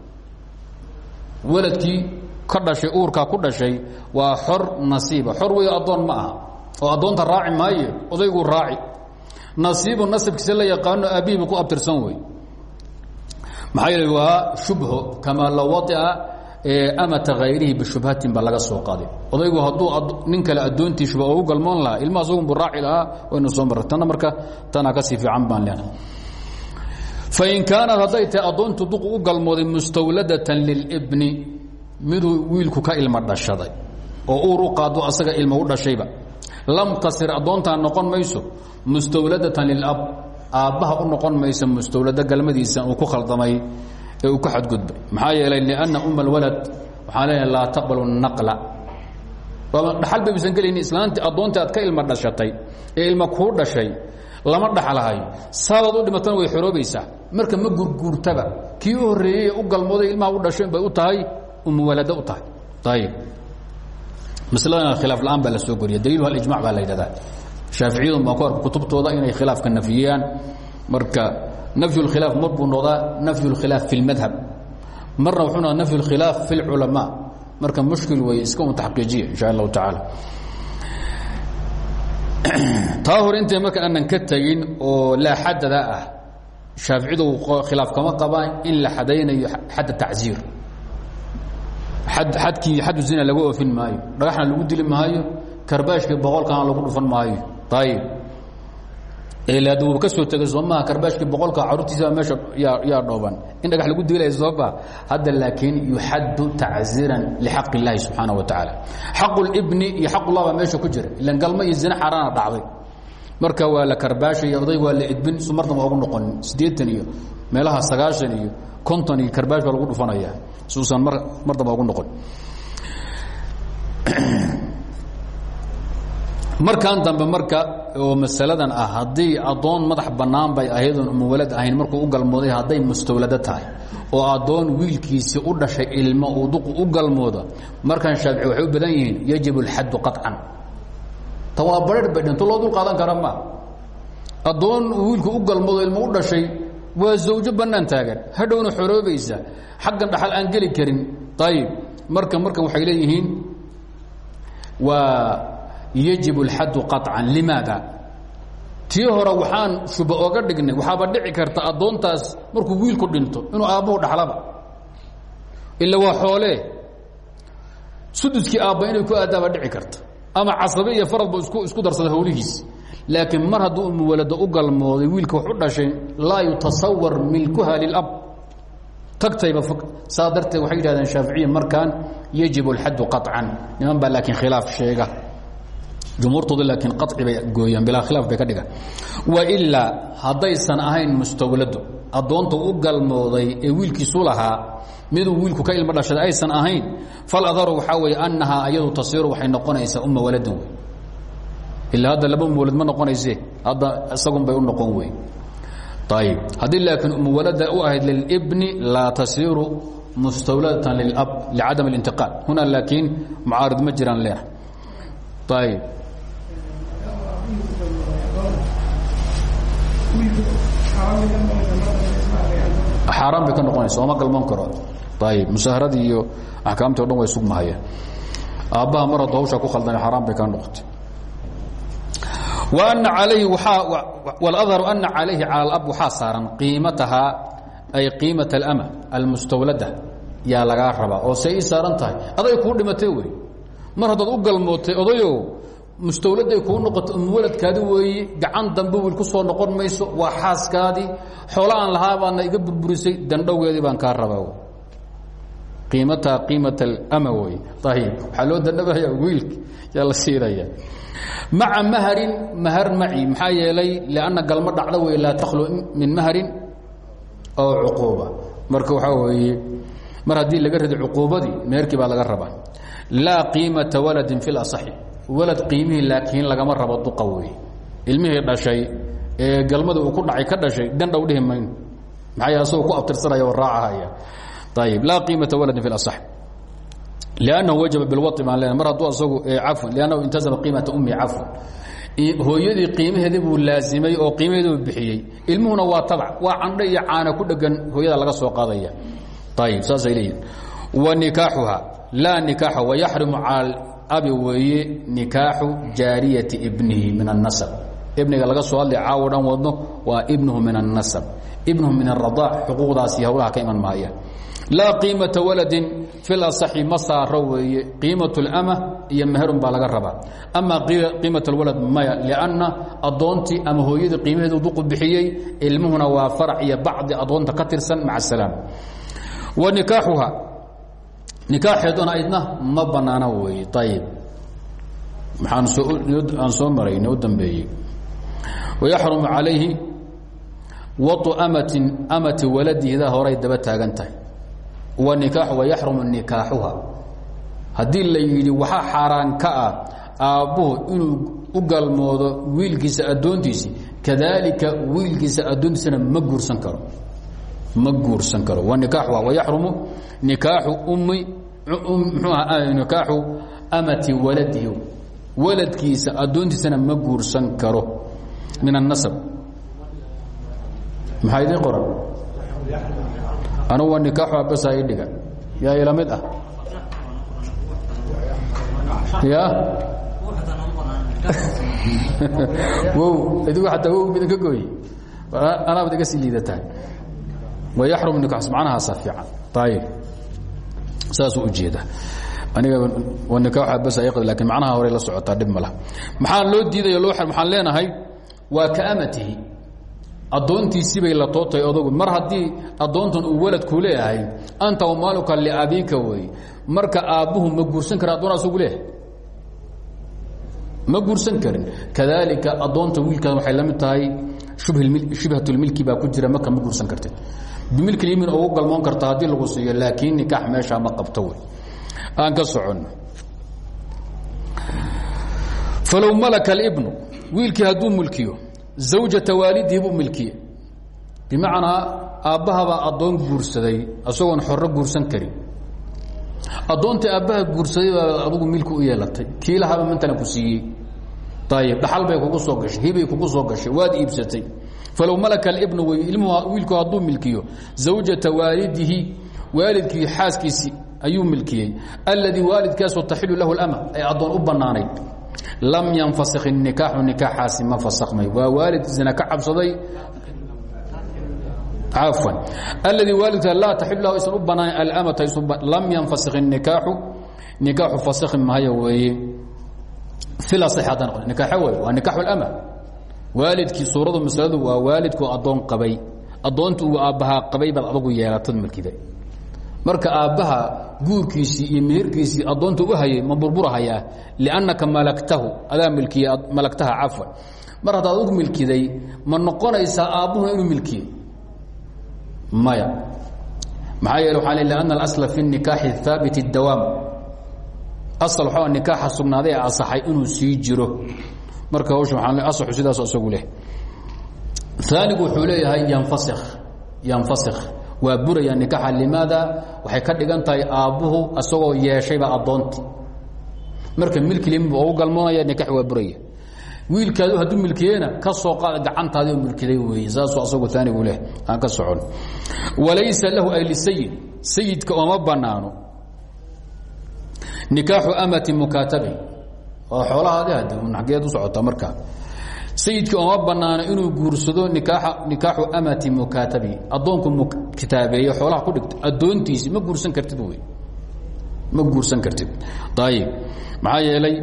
waladkii ka dhashay uurkaa ku dhashay waa xor nasiiba. Xor wey addoon ma aha oo addoonta raaci maayo odayguu raaci. Nasiibu nasabkiisa la yaqaano aabihiiba ku abtirsan wey maxaa yeele waa shubho kamaa low waطica amata hayrihi bishubhatin baa laga soo qaaday. Odaygu hadduu nin kale addoontii shubha ogu galmoon lahaa ilmaha asagunbu raaci lahaa waynu soo marray. Tanna marka tanaa ka sii fiican baan leenahay fain kaanat hadday tahay addoontu duq u galmooday mustawladatan lilbni miduu wiilku ka ilma dhashaday oo uur u qaado asaga ilma u dhashayba lam tasir addoontaan noqon mayso mustawladatan lilab aabbaha u noqon maysa mustawlado galmadiisa uu ku khaldamay ee uu ka xadgudbay maxaa yeelay lianna uma alwalad waxaa leeyahay laa taqbalu naqla dhaxal baysan gelayni islaantii addoontii aad ka dhashatay ilma kuu dhashay lama dhaxlahayo saabaad u dhimatana way xoroobaysaa marka ma gurguurtaba kii u horreeyey u galmooday ilmaha u dhashay bay u tahay umuwalado u tahay ayib masladan khilaaf la-aan baa la soo goriya daliiluha alijmac baa la yidhahdaa shaaficiyadu baan ku arka kutubtooda inay khilaafka nafyiyaan marka nafyu اlkhilaaf mar buu noqdaa nafyu اlkhilaaf fi اlmadhab marna wuxuu noqdaa nafyu اlkhilaaf fi اlculamaa marka mushkil weeye iska un taxqiijiya insha allahu tacaala taa hore marka aanan ka tegin oo laa xadada ah shaaficiyadu khilaaf kama qabaan in la xadaynayo xadda tacziir adkii xaddu zina laga oofin maayo dhagaxna lagu dili maayo karbaashkii boqolkana lagu dhufan maayo. Ayib d wuu ka soo tegay karbaashkii boqolka caruurtiisa meesha yaa dhooban. In dhagax lagu dilaya sooma hadda laakiin yuxaddu tacziiran lixaq illaahi subxaana wa tacaala. Xaqu libni iyo xaqullah baa meesha ku jira. Ilan galmo iyo zina xaaraana dhacday. Marka waa la karbaashaya odayg waa la edbin su marnaba ogu noqonin siddeetan iyo meelaha sagaashan iyo konton iyo karbaash baa lagu dhufanaya suusan mar mar damba ogu noqon markan dambe marka oo masaladan ah haddii addoon madax bannaan bay ahaydon umuwalad ahayn markuu u galmooday hadday mustawlado tahay oo addoon wiilkiisii u dhashay ilmo uu duqu u galmooda markan shaafici waxay u badan yihiin yajib اlxaddu qaطcan ta waa barher bay dhinto loo dul qaadan kara ma. Addoon wiilku u galmoodo ilmo u dhashay waa zawjo bannaan taagan. Hadhowna xoroobaysa xaggan dhaxal aan geli karin. Ayib marka markan waxay leeyihiin waa yajib اlxaddu qaطcan limaada tii hore waxaan shuba oga dhignay waxaaba dhici karta addoontaas markuu wiilku dhinto inuu aabbuhu dhaxlaba ila waa xoolee suduskii aabba inay ku aadaaba dhici karta ama casabe iyo faradba isku isku darsada hawlihiis laakiin mar hadduu umuwalado u galmooday wiilka wax u dhashay laa yutasawar milkuha lilab tagtayba fog saa darteed waxay yidhahdeen shaaficiya markaan yajib اlxaddu qaطcan niman baa laakiin khilaaf sheega jumhuurtooda laakiin qaci bay gooyaan bilaa khilaaf bay ka dhigaan. Wailaa haddaysan ahayn mustawlado addoonta u galmooday ee wiilkiisu lahaa miduu wiilku ka ilmo dhashaday aysan ahayn faladaru waxaa weeye annahaa ayadu tasiiru waxay noqonaysaa uma waladin wey ilaa laba umawalad ma noqonayse hadda isagun bay u noqon wey ayib haddii laakiin umuwalada u ahayd lilbni laa tasiiru mustawladatan lilab licadam اlintiqaal huna laakiin mucaarid ma jiraan ayib xaaraan bay ka noqonaysa ooma galman karo ayib musaaharadii iyo axkaamtii o dhan way sugmahayaan aabbaha mar haddu hawshaa ku khaldana xaaraan bay kaa noqotay وأنa عalayhi واlأdharu أna عalayhi calى اlab waxaa saaran qiimatahaa ay qiimaة اlأma almustawlada yaa lagaa rabaa oo say ii saaran tahay aday kuu dhimatay wey mar haddaad u galmootay odayow mustawladay kuu noqoto umuwaladkaadi weeye gacan dambe wiil ku soo noqon mayso waa xaaskaadii xoola aan lahaa baadna iga burburisay dandhowgeedii baan kaa rabaa qiimataa qiimaة اlama wey. Ayib waxaa loo dandhabaya wiilki yaa la siinaya maca mahrin mahar maci maxaa yeelay lanna galmo dhacdo wey laa takhlu min mahrin oo cuquuba. Marka waxaa weeye mar haddii laga rido cuquubadii meherkii baa laga rabaa laa qiimata waladin fi laصaxi walad qiimihii laakiin lagama rabo duqa wey dhashay ee galmada uu ku dhacay ka dhashay dandhow dhihi mayno maxaa asagoo ku abtirsanaya oo raacahaya? Ayib laa waladin fi laصax lannahu wajaba bilwai baan lena mar hadduu asagu cafwan lannahu intasaba qiimata ummi cafwan. Hooyadii qiimaheedii buu laasimay oo qiimaheedii buu bixiyey. Waa tabac waa candho caana ku dhegan hooyada laga soo qaadaya. Ayib saasay leeyihiin nikaaxuha laa nikaaxa wayaxrimu cala abi weeye nikaaxu jaariyati ibnihi min annasab. Ibniga laga soo hadlay wadno waa ibnuhu min annasab. Ibnuhu min aradaac xuquuqdaasi hawlaha ka iman maaya. Laa qiimata waladin fil asaxi ma saaro weeye qiimat اlama iyo meherun baa laga rabaa. Ama qiimat اlwalad maya lianna addoontii ama hooyadii qiimaheedu duqu bixiyey ilmuhuna waa farac iyo bacdi addoonta ka tirsan maca wa nikaaxuha nikaaxeeduna aydna ma banaana weeye ayib maxaan aan soo marayna u dambeeyey. Wayaxrumu calayhi wau amatin amati waladihidaa horay daba taagan tahay. Wanikaaxu wayaxrumu nikaaxuha. Haddii la yidhi waxaa xaaraan ka ah aabbuhu inuu u galmoodo wiilkiisa addoontiisi kadaalika wiilkiisa addoontiisana ma guursan karo ma guursan karo. Wanikaaxuha wayaxrumu nikaaxu amati waladihi. Waladkiisa addoontiisana ma guursan karo. Min الnasab maxaa idin qoran? Anugu waa nikaaxu abasa i dhiga. Yaa ila mid ah. Ya wow idigu ataa wow midin ka gooye anaabad iga sii liidataa wayaxrum nikax macnahaasa fiican ayib saasuu u jeedaa aniga nikaaxu abasa i laakiin macnaha horey la socotaa dhib ma lah maxaa loo diidaya loo maxaan leenahay waa kaamatihi addoontiisibay la tootay odagu mar haddii addoontan uu waladku leeyahay anta wamaaluka liabiika wey marka aabbuhu ma guursan kara addoon asagu leeyahay ma guursan karin kadaalika addoonta wiilkan waxay la mid tahay shubhatulmilki baa ku jira marka ma guursan kartid bimilkilyamin ugu galmoon karta haddii lagu siiyo laakiin nikaax meeshaa ma qabto wey aan ka soconno falow malaka alibnu wiilkii hadduu mulkiyo zawjata waalidihi buu milkiye. Bimacnaa aabbahabaa addoon guursaday isagoon xorro guursan karin. Addoontii aabbaha guursaday baa adugu u yeelatay. Kiilahaba matalan ku siiyey. Ayib dhaxal kugu soo gashay hibay kugu soo gashay waad iibsatay falow malaka ibn wiilku hadduu milkiyo zawjata waalidihi waalidkii xaaskiisii ayuu milkiyey alladii waalidkaasoo taxilu lahu اlama ay addoon u bannaanayd lam yanfasikh inikaaxu nikaaxaasi ma fasakmayo waa waalid zina ka cabsaday caafan alladii waalidkaa laa taxilu lahu isan u bannaanayn alamata lam yanfasikh inikaaxu nikaaxu fasikhi mahayo weeye fila six haddaan qo nikaaxa way waa nikaaxu اlama waalidkii suuradu masaladu waa waalidku addoon qabay. Addoonti uu aabbahaa qabay baad adagu yeelatad milkida marka aabbaha guurkiisii iyo meherkiisii addoonta u hayay ma burburahayaa liannaka malaktahu adaa milkiya malaktaha cafwan. Mar haddaad u milkiday ma noqonaysaa aabbuhuna inuu milkiyo? Maya. Maxaa yeele waxaa l ana alasla fi nikaaxi haabit اdawaam asal waxaa nikaaxa sugnaaday ee asaxay inuu sii jiro marka hawsha waxaa asaxu sidaas isagu leh. Aanigu wuxuu yanfasikh yanfasikh waa buraya nikaaxa limaada waxay ka dhigan tahay aabbuhu isagoo yeeshayba addoonti marka milkilim u galmoonaya nikaax waa buraya. Wiilkaadu hadduu milkiyena ka soo qaada gacantaadi oo milkiday weeye. Saasuu asagu leh. Aan ka socon. Walaysa lahu ay lisayid sayidka ooma banaano nikaaxu amati mukaatabi sayidkii ooma banaano inuu guursado nikaaxu amati mukaatabi addoonku kitaabeeye xoolaha ku dhigto addoontiisi ma guursan kartid wey. Ma guursan kartid. Ayib maxaa yeelay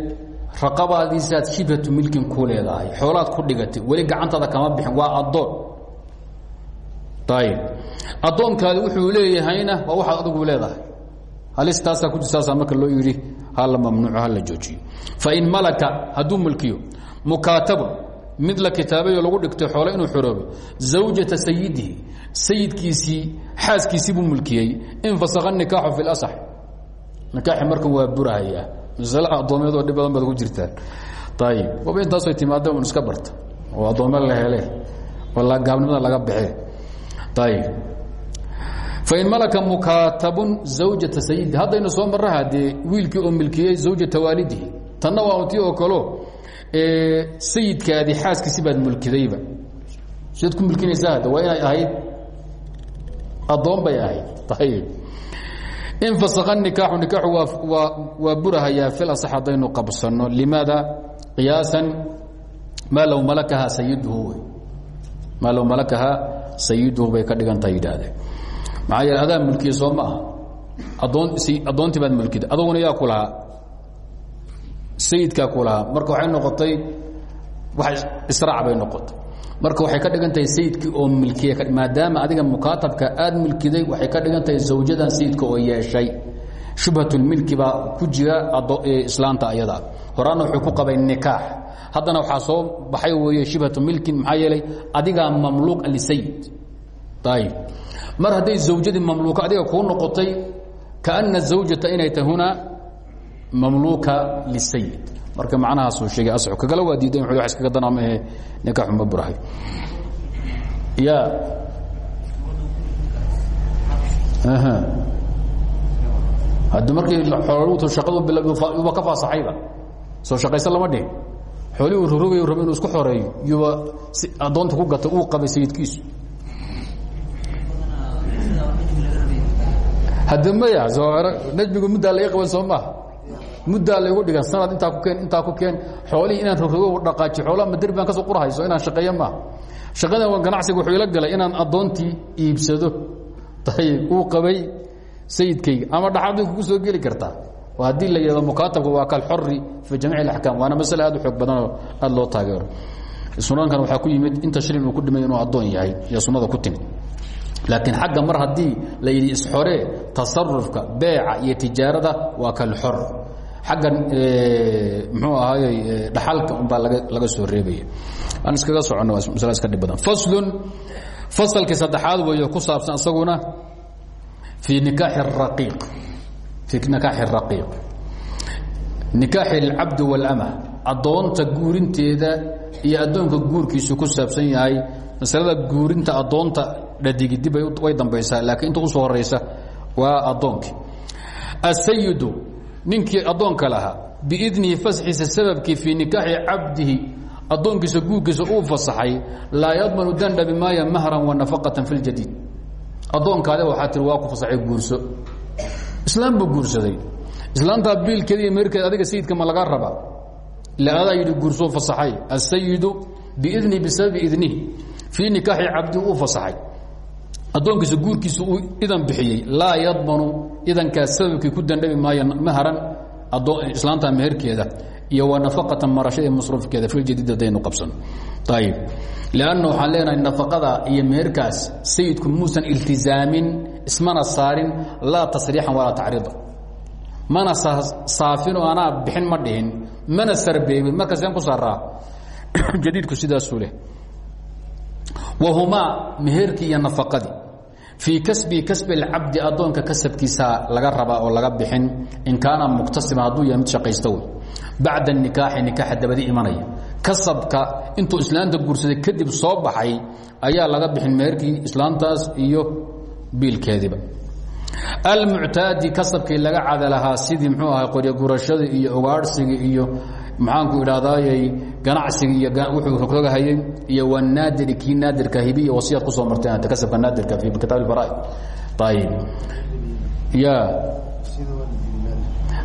raqabaadiisaad shibhatu milkin ku leedahay xoolaad ku dhigatay weli gacantaada kama bixin waa addoon. Ayib addoonkaadi wuxuu leeyahayna waa waxaad adigu leedahay. Halistaasaa ku saasaa marka loo yidhi hala mamnuuco hala joojiyo. Fain malaka hadduu mulkiyo mukaatabun mid la kitaabayo lagu dhigtay xoole inuu xoroobo zawjata sayidihi sayidkiisii xaaskiisii buu mulkiyey infasaka nikaaxu fi lasax nikaaxi markan waa burahayaa masale addoomeedoo dhib badan baad ku jirtaan. Ayib waba intaasoy timaada un iska barta. Oo addoome la hele oo gaabnimada laga baxee ayib fain malaka mukaatabun zawjata sayidi haddaynu soo marraha dee wiilkii oo milkiyey zawjata waalidihi tanna waa tii oo kalo sayidkaadii xaaskiisi baad mulkidayba sidaad ku milkinaysaa hadda waa inay ahayd addoon bay ahayd ayib infasakha nikaaxu nikaaxu waa burahayaa fil asax haddaynu qabsanno limaada qiyaasan maa low malakahaa sayiduhu maa low malakahaa sayiduhu bay ka dhigantaha yidhaahdeen maxaa yeele adaa mulkiye soo ma aha. Adoon addoontii baad mulkida. Aduguna yaa ku lahaa. Sayidkaa ku lahaa. Marka waxay noqotay wax israac bay noqotay. Marka waxay ka dhigan tahay sayidkii oo milkiya maadaama adiga mukaatabka aad milkiday waxay ka dhigan tahay zawjadan sayidka oo yeeshay. Shubhatulmilki baa ku jira islaanta ayadaa horaana wuxuu ku qabay nikaax. Haddana waxaa soo baxay weeye shibhatu milkin maxaa yeelay adigaa mamluuq lisayid ayib mar hadday zawjadii mamluuka adiga kuu noqotay kaana zawjata inay tahay hunaa mamluuka lisayid. Marka macnahaasuu sheegay asxu kagala waa diiday wa iskaga dana maahe nikaaxu ma burahay. Ya. Haddi markii xoolutu shaqadu bilauba ka faasaxayba soo shaqaysa lama dhihin. Xoolihii uu rorogay raba inuu isku xoreeyo yuba si addoonta ku gatay uu qabay sayidkiisu hadda maya najmigu muddaa laga qaban soo maaha. Muddaa laygu dhigan sanad intaa ku keen intaa ku keen xoolihii inaan rogrogo dhaqaaji xoolaha ma derbaan ka soo qurhayso inaan shaqeeyo maaha. Shaqadan waa ganacsiga wuxuu ila galay inaan addoontii iibsado. Ayib uu qabay sayidkayga ama dhaxalday kugu soo geli kartaa. Haddii la yidhahdo mukaatabka waa kalxori fi jamiic اlaxkaam waana masale aad u xoog badanoo aad loo taageero. Sunankan waxaa ku yimid inta shilin uu ku dhimay inuu addoon yahay iyo sunnada ku timid laakiin xagga mar haddii la yidhi isxoree tasarufka beeca iyo tijaarada waa kal xor xaggan eh, mxuu ahaayy eh, dhaxalka unbaa laga soo reebaya. Aan iskaga soconno masala iska dhib badan. Faslun fasalkii saddexaad weeyo ku saabsan isaguna fii nikaaxi raqiiq fii nikaaxi raqiiq. Nikaaxi alcabdi wاlama addoonta guurinteeda iyo addoonka guurkiisu ku saabsan yahay masalada guurinta addoonta dhadigidib way dambaysaa laakiin inta u soo horaysa waa addoonkii. Asayidu ninkii addoonka lahaa biidnihi fasxiisa sababkii fii nikaaxi cabdihi addoonkiisa guurkiisa uu fasaxay laa yadmanu dandhabi maaya mahran wa nafaqatan fi ljadiid addoonkaade waxaa tii waa ku fasaxay guurso. Islaam buu guursaday. Islaantaa biilkeeda iyo meerkeeda adiga sayidka ma laga raba ila adaa yidhi guursoo fasaxay. Asayidu biidnihi bisababi idnihi fii nikaaxi cabdi uu fasaxay. Addoonkiisa guurkiisa uu idan bixiyey. Laa yadmanu idankaas sababkii ku dandhabi maayo mahran islaanta meherkeeda iyo wa nafaqatan marashada masruufkeeda filjadiid hadaynu qabsano ayib lanna waxaan leenahay nafaqada iyo meherkaas sayidku muusan iltizaamin ismana saarin laa tasriixan walaa tacriida mana saafin oo anaa bixin ma dhihin mana sarbeebin markaseen ku saaraa jadiidku sidaasuu leh wahumaa meherkii iyo nafaqadii fii kasbi kasbi اlcabdi addoonka kasabkiisa laga rabaa oo laga bixin in kaana muktasiban hadduu yahay mid shaqaysta wey bacda nikaaxi nikaaxa dabadi imanaya kasabka intuu islaanta guursaday kadib soo baxay ayaa laga bixin meherkii islaantaas iyo biilkeediiba almuctaadi kasabkii laga cada lahaa sidii mxuu ahay qoryo gurashadii iyo ogaadhsigii iyo maxaanku idhahdayy ganacsigii iyo wuxuu rogrogahayey iyo wanaadiri kii naadirka hibi iyo wasiyaad ku soo marteen. Kasabka naadirka fi kitaab ilbaraa ayib ya.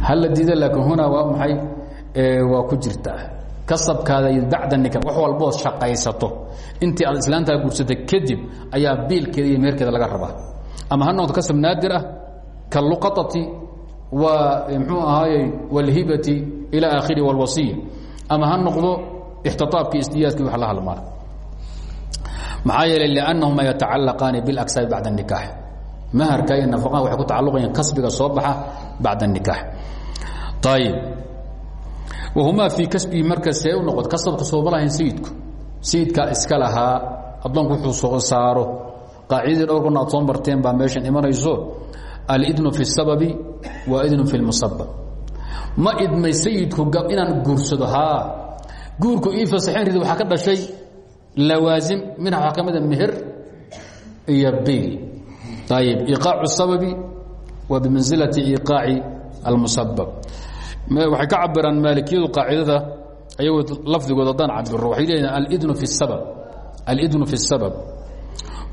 Hala diida laakiin hunaa waa maxay? Waa ku jirtaa kasabkaada bacda nika wax walbood shaqaysato. Intii aad islaantaa guursatay kadib ayaa biilkeeda iyo meerkeeda laga rabaa. Ama ha noqdo kasab naadir ah kaluqaطati wa mxuu ahaayey wاlhibati ilى akhiri wاlwasiya ama ha noqdo ixtiaabki istiyaadki wa la halmaana maxaa yeelay لأnnahuma yatacalaqaani biاlأksaabi bacda الnikaax maharka iyo nafaqaha waxay ku tacaluqayaan kasbiga soo baxa bacda الnikaax ayib wahumaa fii kasbihi marka see u noqod kasabka sooma lahayn sayidku sayidkaa iska lahaa addoonku wuxuu soo saaro qaacidadii dhowrkuna aad soo marteen baa meeshan imanayso alidnu fi اsababi wa idnu fi اlmusabab ma idmay sayidku inaan guursado haa guurku ii fasaxin ridi waxaa ka dhashay lawaasim minha waxaa ka mida meher iyo biil ayib iqaacu sababi waa bimansilati iqaaci almusabab waxay ka cabiraan maalikiyadu qaacidada ayagoo lafdigooda haddaan cabiro waxay leeyihiin alidnu fi sabab alidnu fi sabab.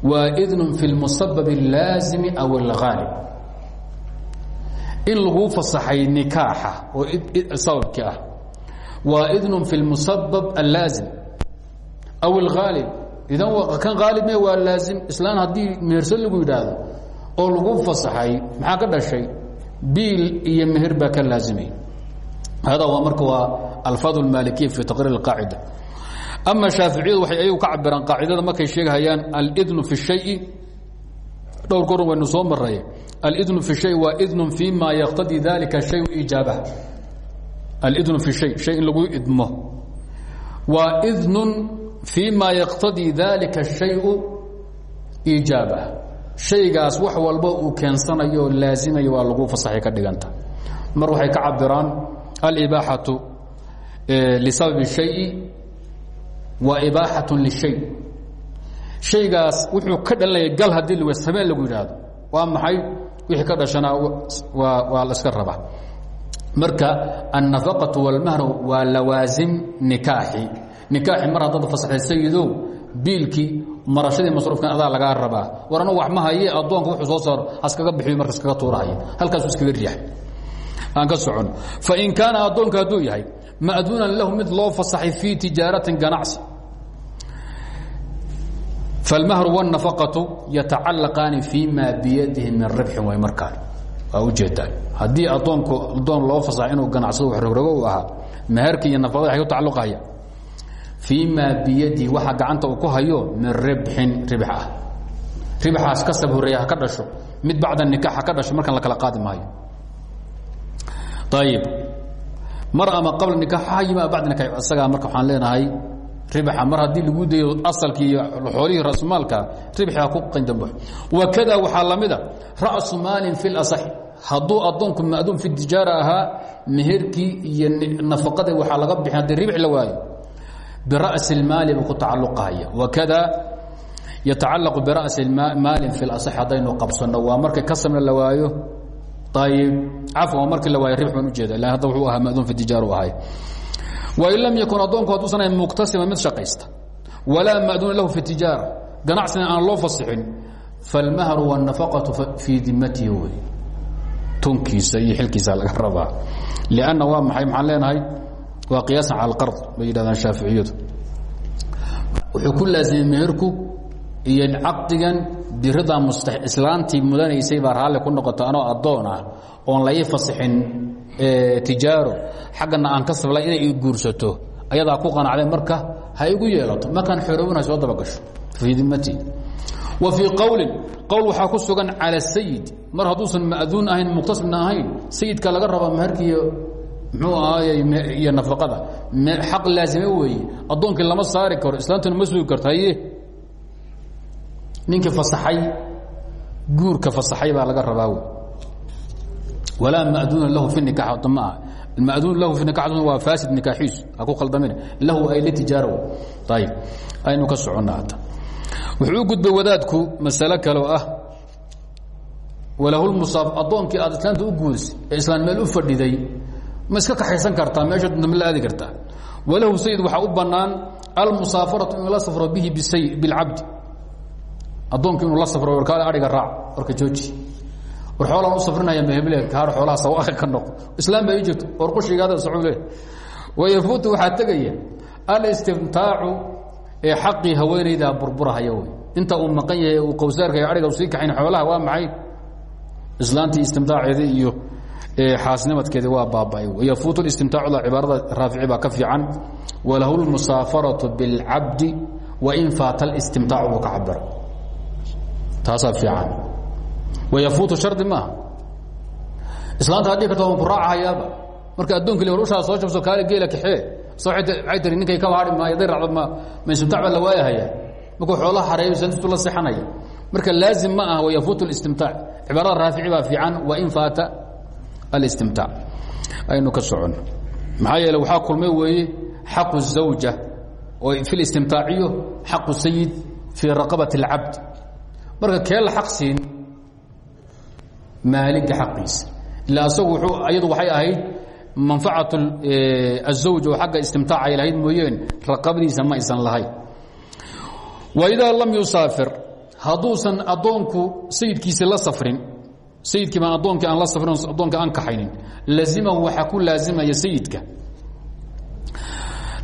Waa idnun fi lmusababi اllaazimi aw alhaalib in laguu fasaxay nikaaxa oo sababki ah. Waa idnun fi lmusabab allaazim. Aw alaalib idan kan aalib me waa laazim. Islaan haddii mehersan lagu yidhaahdo oo lagu fasaxay maxaa ka dhashay? Biil iyo meher baa ka laazimay. Hada waa marka waa alfaad maalikiya fi taqriir اqaacida ama shaaficiyadu waxay ayagu ka cabiraan qaacidada markay sheegahayaan alidnu fi shayi. Dhowrka oran waynu soo maraya alidnu fi shay waa idnun fi ma yaqtadii dalika shayu ijaaba alidnu fi shay shay in lagu idmo waa idnun fi ma yaqtadii dalika shayu iijaaba shaygaas wax walba uu keensanayo oo laazimayo waa lagu fasaxay ka dhiganta mar waxay ka cabiraan alibaaxatu lisababi shayi waa ibaaxat lishay shaygaas wuxuu ka dhalanaya gal haddii l sameen lagu yidhaahdo waa maxay wixii ka dhashana waa waa la iska rabaa marka annafaqatu walmahru waa lawaasim nikaaxi. Nikaaxi mar haddaad fasaxday sayidow biilkii marashadii masruufkan adaa lagaa rabaa. War wax ma haye addoonka wuxuu soo saaro haskaga bixiyo marka iskaga tuurahaya halkaasu iskaga riyax aan ka socono fain kaana addoonka hadduu yahay ma'duunan lahu mid loo fasaxay fii tijaaratin ganacsi falmahru wاnafaqatu yatacalaqaani fii ma biyadihi min ribxin way markaan waa ujeedaan haddii addoonku addoon loo fasaxay inuu ganacsado wax rogrogo u ahaa meherka iyo nafaqada waxay ku tacalluqahaya fii maa biyadihi waxa gacanta uu ku hayo min ribxin ribx ah ribxaas kasab horreeya ha ka dhasho mid bacda nikaax ha ka dhasho markaan la kala qaadi maayo ayib mar ama qabla nikaax ha yima bacda nikaax isagaa marka waxaan leenahay ribaxa mar haddii lagu dayo asalkii iyo xoolihii rasmaalka ribxiga ku qindambo wakada waxaa la mida ra'su maalin fi lasax hadduu addoonku ma'duum fi tijaara ahaa iyo nafaqada waxaa laga bixin haddii ribx la waayo. Bira'si اlmaali buu ku tacaluqahaya wakada yatacalaqu bira'si maalin fi lasax haddaynu qabsanno. Waa markay kasamna la waayo ayib cafwa markii la waayo rib baan ujeeda l hadda wuxuu ahaa maduum fi tijaar wain lam yakun addoonku hadduusan ahayn muqtasima mid shaqaysta walaa ma'duuna lahu fi tijaara ganacsina aan loo fasixin falmahru wاnafaqatu fii dimatihi wey tunkiisa iyo xilkiisa laga rabaa. Lanna waa maxay? Maxaan leenahay waa qiyaasan cala alqard bay yidhahdaan shaaficiyadu. Wuxuu ku laasimay meherku iyo caqdigan biradaa musta islaantii mudanaysay baa raalli ku noqota anoo addoon ah oon la ii fasixin tijaaro xaggana aan ka sabla inay i guursato ayadaa ku qanacday marka ha igu yeelato markaan xoroobin ha soo dabagasho fii dimati wa fii qowlin qowl waxaa ku sugan cala sayid mar hadduusan ma'duun ahayn muqtasibna ahayn sayidka laga rabaa maharkiiyo muxuu ahaayey iyo nafaqada. Xaq laasime weeye addoonkii lama saari karo islaantuna ma sugi karto haye? Ninkii fasaxay guurka fasaxay baa laga rabaa walaa maduuna lahu fi nikaax ma aha maduun lahu fi nikaax waa faasid nikaaxiisu ha ku khaldamina lahu ay litijaara ayib aynu ka soconna hadda wuxuu u gudbay wadaadku masale kale oo ah walahulmusaaf addoonkii aad islaanta u guurisay ee islaan meel u fadhiday ma iska kaxaysan kartaa meesha dunta ma la aadi kartaa walahu sayid waxaa u bannaan almusaafaratu in la safro bihi bisay bilcabdi addoonku inuu la safro warkaale adhiga raac warka jooji war u safrinaya mhble kaar xoolaha sawaaqi ka noqo islaam baa ii jirto war qushigaada socule wayafuutu waxaa tegaya alistimtaacu ee xaqii haweenaydaa burburahaya inta uu maqan yahay uu qowsaarka iyo adhiga sii kaxayn xoolaha waa maxay? Islaantii istimtaaceedii iyo xaasnimadkeedii waa baaba'ay yafuutu istimtaacuda cibaarada raafici baa ka fiican. Walahu lmusaafaratu biاlcabdi wain faata اlistimtaacu buu ka cabira taasaa fiican wayafuutu shardi maaha islaanta hadhii karta waan ku raacahayaaba marka addoonka li war ushaa soo jabso kaale geela kaxee soo waxay tiri ninkay kaba hadhi maayo haday raacdo ma ma istimtaac baa la waayahayaa markuu xoolaha xareeyo islaantiisu la seexanaya marka laazim ma aha wayafuutu اlistimtaac cibaarada raafici baa fiican wain faata alistimtaac aynu ka socono maxaa yeele waxaa kulmay weeye xaqu الزawja oo fi اlistimtaaciyo xaqu sayid fii raqabaة اlcabd marka kee la aq siin maalinka xaqiisa ila asagu iyadu waxay ahayd manfacat الزawj oo agga istimtaac ay lahayd mooyeen raqabadiisa ma aysan lahayn waidaa lam yusaafir hadduusan addoonku sayidkiisi la safrin sayidkii baan addoonkii aan la safrin addoonka aan kaxaynin lazimahu waxaa ku laazimaya sayidka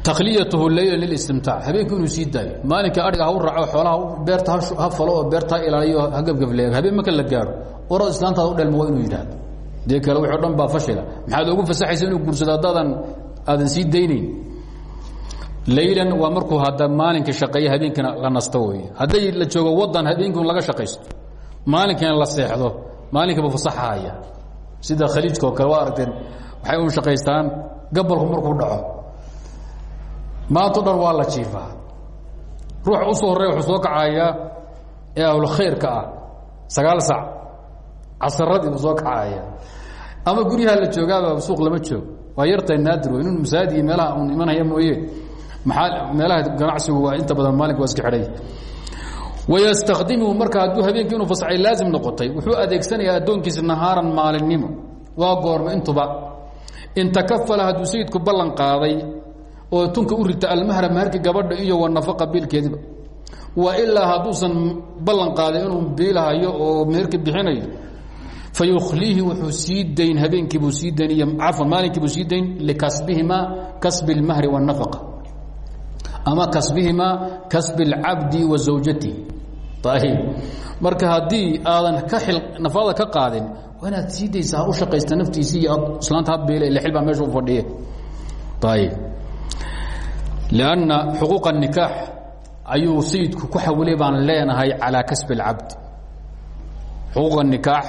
takhliyatuhu leyla lilistimtaac habeenkii inuu sii daayo maalinka adhiga ha u raaco xoolaha beerta ha falo oo beerta ha ilaaliyo ha gebgableego habeen marka la gaaro orad islaantaada u dhelma waa inuu yidhaahdo. Dee kale wixi o dhan baa fashila. Maxaad ogu fasaxaysa inuu guursado haddaadan aadan sii daynayn? Laylan waa markuu hadda maalinka shaqeeya habeenkina la nasto wey hadday la joogo wadan habeenkii laga shaqaysto. Maalinkiina la seexdo. Maalinkiiba fasaxahaya sida khaliijka oo kale waa aragteen waxay un shaqaystaan gabalku markuu dhaco. Maanto dhan waa la jiifaa. Ruux u soo horreya wuxuu soo kacayaa ee ahlukhayrka ah. Sagaal sac casaradii buu soo kacaya ama guryaha la joogaaba suuq lama joog waa yartay naadir wey inun meelaha un imanaya mooye. Maxaa meelaha ganacsigu waa inta badan maalink waa iska xidhay. Wayastakdimuhu marka hadduu habeenkii inuu fasxay laazim noqotay wuxuu adeegsanayaa addoonkiisa nahaaran maalinimo. Waa goorma intuba. In takafala hadduu sayidku ballan qaaday oo tunka u rita almahra maharka gabadha iyo wanafaqa biilkeediba. Wa ilaa hadduusan ballan qaaday inuu biilahayo oo meherka bixinayo fayukhliihi wuxuu sii dayn habeenkiibuu sii dayn iyo cafwan maalinkiibuu sii dayn likasbihimaa kasbi اlmahri wالnafaqa ama kasbihimaa kasbi اlcabdi wa zawjatihi ayib marka haddii aadan ka xil nafada ka qaadin waa inaad sii daysa ha u shaqaysta naftiisii iyo islaanta ha beele ila xil baa meesha u fadhiye ayib lanna xuquuq الnikaax ayuu sayidku ku xawilay baan leenahay calىa kasbi اlcabd xuquuq الnikaax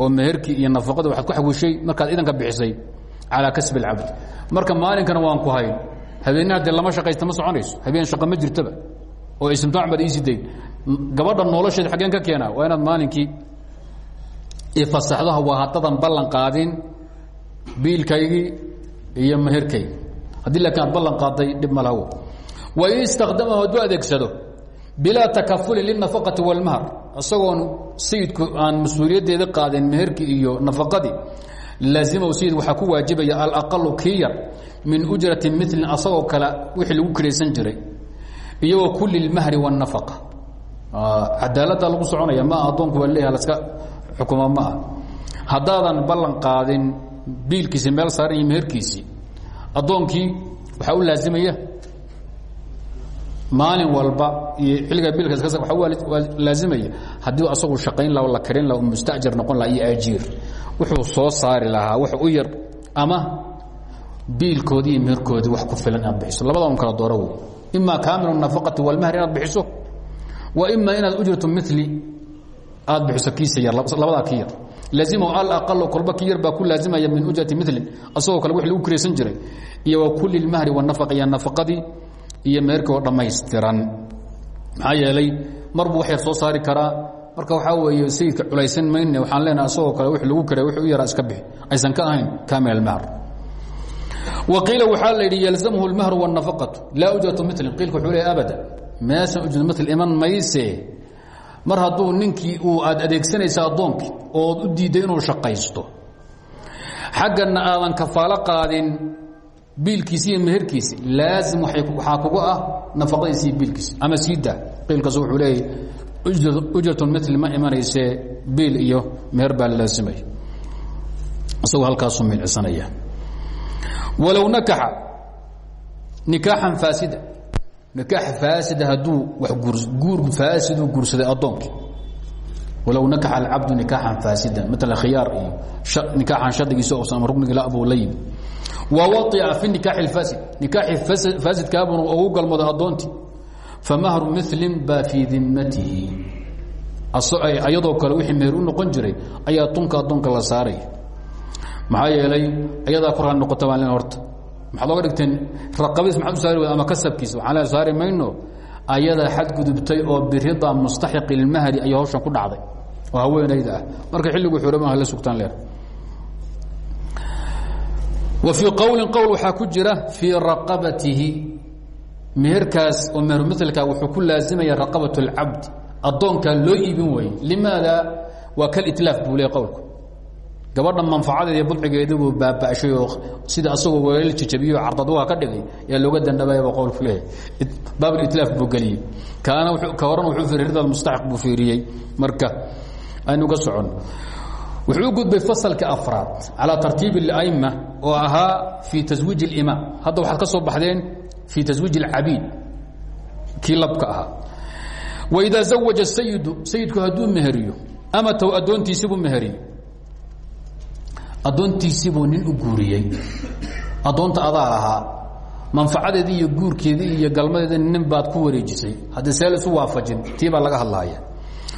oo meherkii iyo nafaqada waxaad ku xawishay markaad idanka bixisay calىa kasbi اlcabd marka maalinkana waan ku hayn. Habeenaha dee lama shaqaysta ma soconayso. Habeen shaqa ma jirtaba. Oo istimtaac baad iisi dayn. Gabadha nolosheeda xaggeen ka keenaa waa inaad maalinkii ifasaxdaha waa haddadan ballan qaadin biilkaygii iyo meherkaygi haddii laakiin aad ballan qaaday dhib ma lahawo. Wain istakdamahu hadduu bilaa takafuli linafaqati walmahr isagoon sayidku aan mas'uuliyaddeeda qaadin meherkii iyo nafaqadii laazimow sayid waxaa ku waajibaya alaqalu kii yar min ujrati milin asagoo kale wixii lagu kiraysan jiray iyo wa kuli lmahri wاnafaqa ah, cadaaladda lagu soconaya maa adoonku waa leeyaha laska xukuma ma ah qaadin biilkiisii meel saaran iyo meherkiisii addoonkii waxaa u maalin walba iyo waa laazimaya. Haddii asagu shaqayn laha la karin laha mustajir noqon laha iyo ajiir wuxuu soo saari lahaa wax u yar. Ama biilkoodii iyo meherkoodii wax ku filan inaad bixiso. Labada kala dooro wey imaa kaamilu nafaqati walmahri inaad bixiso wa ima inaad ujratu mili aad bixiso kiisa yar labadaa ki yar. Laazimahu alaqalo kolba ki yar baa ku laazimaya min ujrati milin asagoo kale wix lagu kiraysan jiray. Iyo wa kuli lmahri wanafaqa iyo nafaqadii iyo meerkoo dhammaystiran. Maxaa yeelay marbu waxyar soo saari karaa. Marka waxaa weeye sayidka culaysan mayne waxaan leenaha isagoo kale wix lagu kare wixi yaraa iska bixi. Aysan ka ahayn kamil almahr wa qiila waxaa la yidhi yalzamhu almahru wاlnafaqatu laa ujratu milin qiilka wuxuu leeya abada meeshan ujratu mil iman mayse. Mar hadduu ninkii uu aad adeegsanaysa addoonkii ood u diidday inuu shaqaysto xaggana aadan kafaalo qaadin biilkiisi iyo meherkiisi laazim waxaa kugu ah nafaqadiisi iyo biilkiisi ama sii daa. Qiilkaas wuxuu leeyahy ujratu mil ma imanaysee biil iyo meher baa laazimaya. Isagoo halkaasuu milcisanaya walow nakaxa nikaaxan faasida. Nikaax faasida hadduu guur faasidu guursaday addoonkii. Walow nakaxa alcabdu nikaaxan faasidan. Maala khiyaar iyo nikaaxan shardigiisa oosan ama ruknigii la abuu la yimi wa waطica fi nikaaxi اlfaasid nikaaxii faasidkaabuna ugu galmado addoontii famahru milin baa fii dimatihi ayadoo kale wixii meher u noqon jiray ayaa tunka addoonka la saaraya maxaa yeelay ayadaa ku raali noqota baan len horta maxaad oga dhigteen raqabadiis maxaad u saari wada ama kasabkiisa waxaan le saari mayno ayadaa xadgudubtay oo birida mustaxiqi ilmahri ayaa hawshan ku dhacday oo haweenayda ah marka xilligu xurama la sugtaan leer wa fii qowlin qowl waxaa ku jira fii raqabatihi. Meherkaas oo meherumilka wuxuu ku laazimaya raqabat اlcabd addoonkaa loo iibin waye limaada? Waa kalitlaaf buu le qowlku. Gabadha manfacadeeda budcigeedibuu baaba'shay oo sida asagoo weelal jajabiyo cardaduha ka dhigay yaa looga dandhabayaba qowlku leeyahy baabulitlaaf buu geliyey. Kaana ka horena wuxuu ridal mustaxiq buu fiiriyey. Marka aynu ga soconno wuxuu gudbay fasalka afraad calaa tartiib اla'ima oo ahaa fii taswiij اlimaam hadda waxaad ka soo baxdeen fii taswiij اlcabiid kii labka ahaa. Waidaa zawaja sayidu sayidku hadduu meheriyo amatow addoontiisibuu meheriyo. Addoontiisibuu nin u guuriyey. Addoonta adaa lahaa iyo guurkeedii iyo galmadeedi nin baad ku wareejisay. Haddii see waafajin tii laga hadlaaya.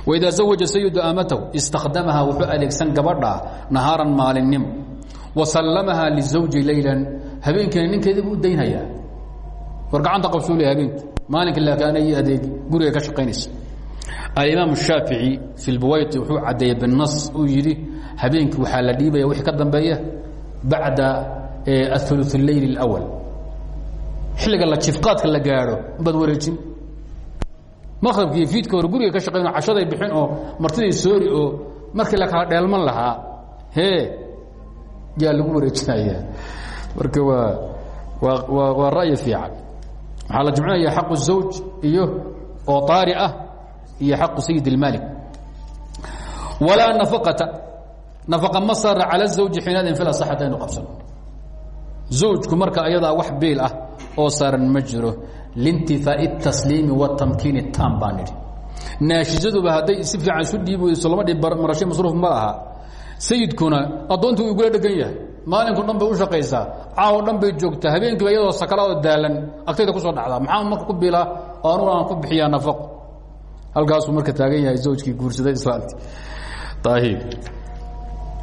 Waidaa zawaja sayidu amatahu istakdamaha wuxuu adeegsan gabadha nahaaran maalinimo wa sallamaha lizawji leylan habeenkiina ninkeedii buu u daynhayaa war gacanta qabsuu le habeenki maalinka laakiin ii adeegi guriga ka shaqaynaysa. Alimaam shaafici fi lbuwayti wuxuu caddeeyey binas uu yidhi habeenkii waxaa la dhiibaya wixii ka dambeeya bacda aulu leyl اlأwal xilliga la jifqaadka la gaadho baad wareejin? Maqrabkii fiidka hore guriga ka shaqayn cashaday bixin oo martiday soori oo markii la kala dheelman lahaa hee yaa lagu wareejinaya. Marka waa waa waa ra'yi fiican. Waxaa la jimcinaya xaqu zawj iyo oo taari ah iyo xaqu sayid اlmaalik walaa nafaqata nafaqa ma sara cala zawji xiinaadin fil asax hadaynu qabsano zawjku wax biil ah oo saaran ma jiro. Liintifaai اtasliimi watamkiini tam baa nidhi. Naashisaduba hadday si fiican isu dhiibi weyso lama dhi masruuf ma sayidkuna adoontu igula dhegan yahay. Maalinku dhan bay u shaqaysaa. Caawo dhan bay joogtaa. Habeenkiiba iyadoo sakaraado daalan. Agtayda ku soo dhacdaa. Maxaa marka ku bila oo anugu aan ku bixiyaa nafaqo halkaasuu marka taagan yahay zawjkii guursaday islaamti ayib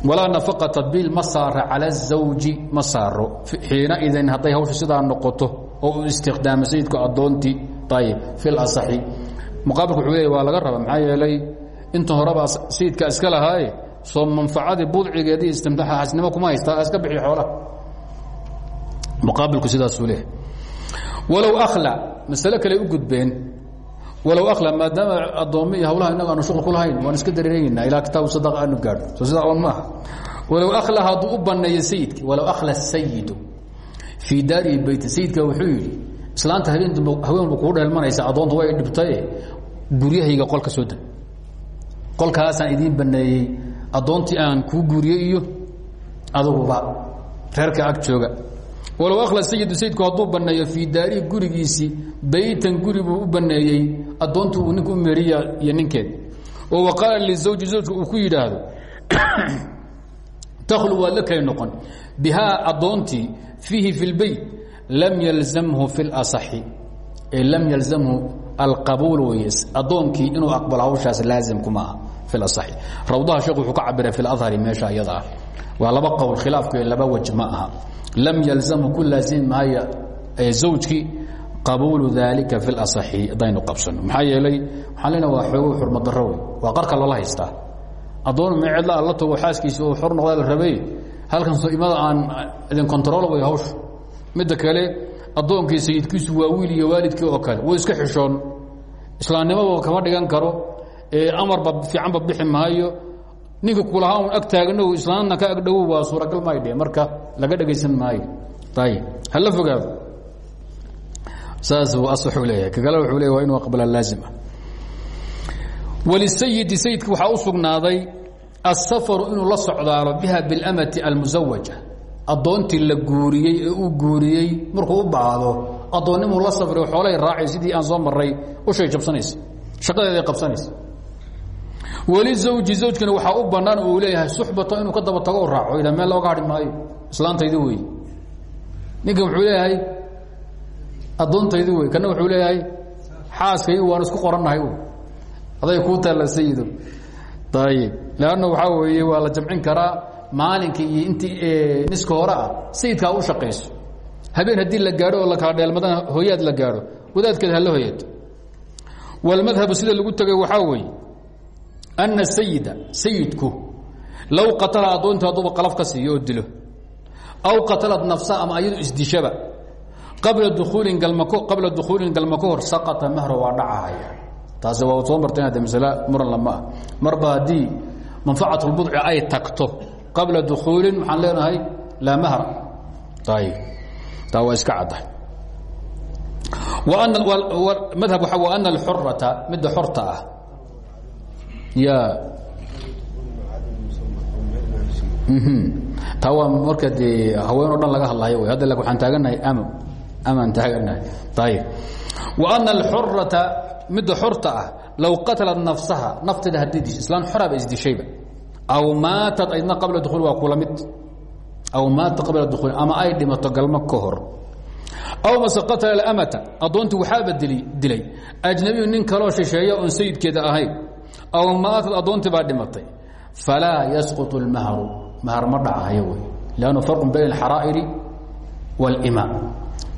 walaa nafaqa tadbiil ma saara cala zawji ma saaro. Xiina idin hadday hawsha sidaa noqoto oo uu istiqdaamo sayidku addoontii. Ayib fil asaxi. Muqaabilku wuxuu leeya waa laga raba maxaa yeelay inta horeba sayidka iska lahaaye soo manfacadii budcigeedii istimtaaxa xasnimo kuma haystaa iska bixi xoolaha. Muqaabilku sidaasuu leehay walow akhla masale kale u gudbeen. Walow akhla maadaama addoommo iyo hawlaha innaga aanu shuqul ku lahayn waan iska dareereynaa ilaa kitaabu sadaqa aanu gaadho. Soo sidaa oon maaha walow akhla hadduu u banneeyo sayidki walow akhla sayidu fii daarihi beyti sayidka wuxuu yidhi islaanta habeen haweenba kuu dheelmanaysa addoonta way dhibtaye guryahayga qolka soo deg qolkaasaan idiin baneeyey addoontii aan kuu guuriyey iyo aduguba reerka ag jooga. Walow akhla sayidu sayidku hadduu banneeyo fii daarihi gurigiisii baytan guri u baneeyey addoontu uu ninka u meeriya iyo ninkeed. Oo wa qaala lizawji zawjka uu ku yidhaahdo takhlu waad la kay noqon. Bihaa addoontii fiihi lam yalzamhu fi اlaصaxi ee lam yalzamhu alqabuul wey addoonkii inuu aqbalo hawshaas laazimku maaha awdaha shee wuuu ka cabira fi ahari meesha ayadaa waa laba qowl khilaafka laba wej ma aha lam yalzamu ku laazimi maayo zawjki qabuulu dalika fi lasaxi haddaynu qabsano maxaa yeelay waxaan lena waa xoogo xurmadaro wey waa qarka lala haystaa addoon ma cidla la tago xaaskiisi oo xor noqdaa la rabay halkan soimada aan idin control way hawsha midda kale addoonkii sayidkiisu waa wiil iyo waalidkii oo kale way iska xishoon islaamnimadu kama dhigan karo amarba fiicanba bixi maayo. Ninka kulahaa un ag taaganow islaamna ka agdhowow waa suuragal maydhe marka laga dhegaysan maayo. Ayib hala fogaado? Saasuu asaxuu leeyahay. Kakale wuxuu leeya waa inuu aqbala laazima. Walisayidi sayidka waxaa u sugnaaday asafaru inuu la socdaalo biha biاlamati almusawaja addoontii la guuriyey ee uu guuriyey markuu u baahdo addoonnimuu la safray xoolay raacay sidii aan soo maray ushay jabsanaysa. Shaqadeeday qabsanaysa weli zawji zawjkana waxaa u bannaan uu leeyahay suxbato inuu ka daba tago raaco ila meel looga hadhi maayo. Islaantaydi wey ninkan wuxuu leeyahay addoontaydi wey kana wuxuu leeyahay xaaskaygi waan isku qorannahay aday kuu taalla sayido ayib leanna waxaa weeye waa la jamcin karaa maalinka iyo intii niska hore ah. Sayidkaa u shaqayso habeen haddii la gaadho oo la kala dheelmadana hooyaad la gaadho wadaadkeed hala hoyato walmadhabu sida lagu tegay waxaa weeye anna sayida sayidku low qatala addoonta hadduuba qalaf ka dilo aw qatalad nafsa ama ayadu isdishaba qabla dukuulin galmako qabla dukhuulin galma ka hor saqata mahro waa dhacahaya waa soo martay ade masle muran lama ah marba haddii ay tagto qabla dukuulin maxaan leenahay laa mahra ayib taa waa iska caddahay madhab waa ana alxurata midda xorta ah ya. Taa waa marka dee haween o dhan laga hadlayo wy hadda waxaan taaganahay am amaan taaganahay. Ayib wa ana alxurata midda xorta ah low qatalat nafsaha nafteeda haddii disho islaan xoraaba isdishayba aw maatad aydna qabla dukuul waa kula mid. Aw maata qabla dukuul ama ay dhimato galmo ka hor. Aw mase qatala amata addoontii waxaaba dilay. Ajnabiyu nin kaloo shisheeya oon sayidkeeda ahayn aw maatad addoontii baa dhimatay falaa yasquط اlmahru mahar ma dhacahayo wey lannu farqun bayn alxaraa'iri wاlima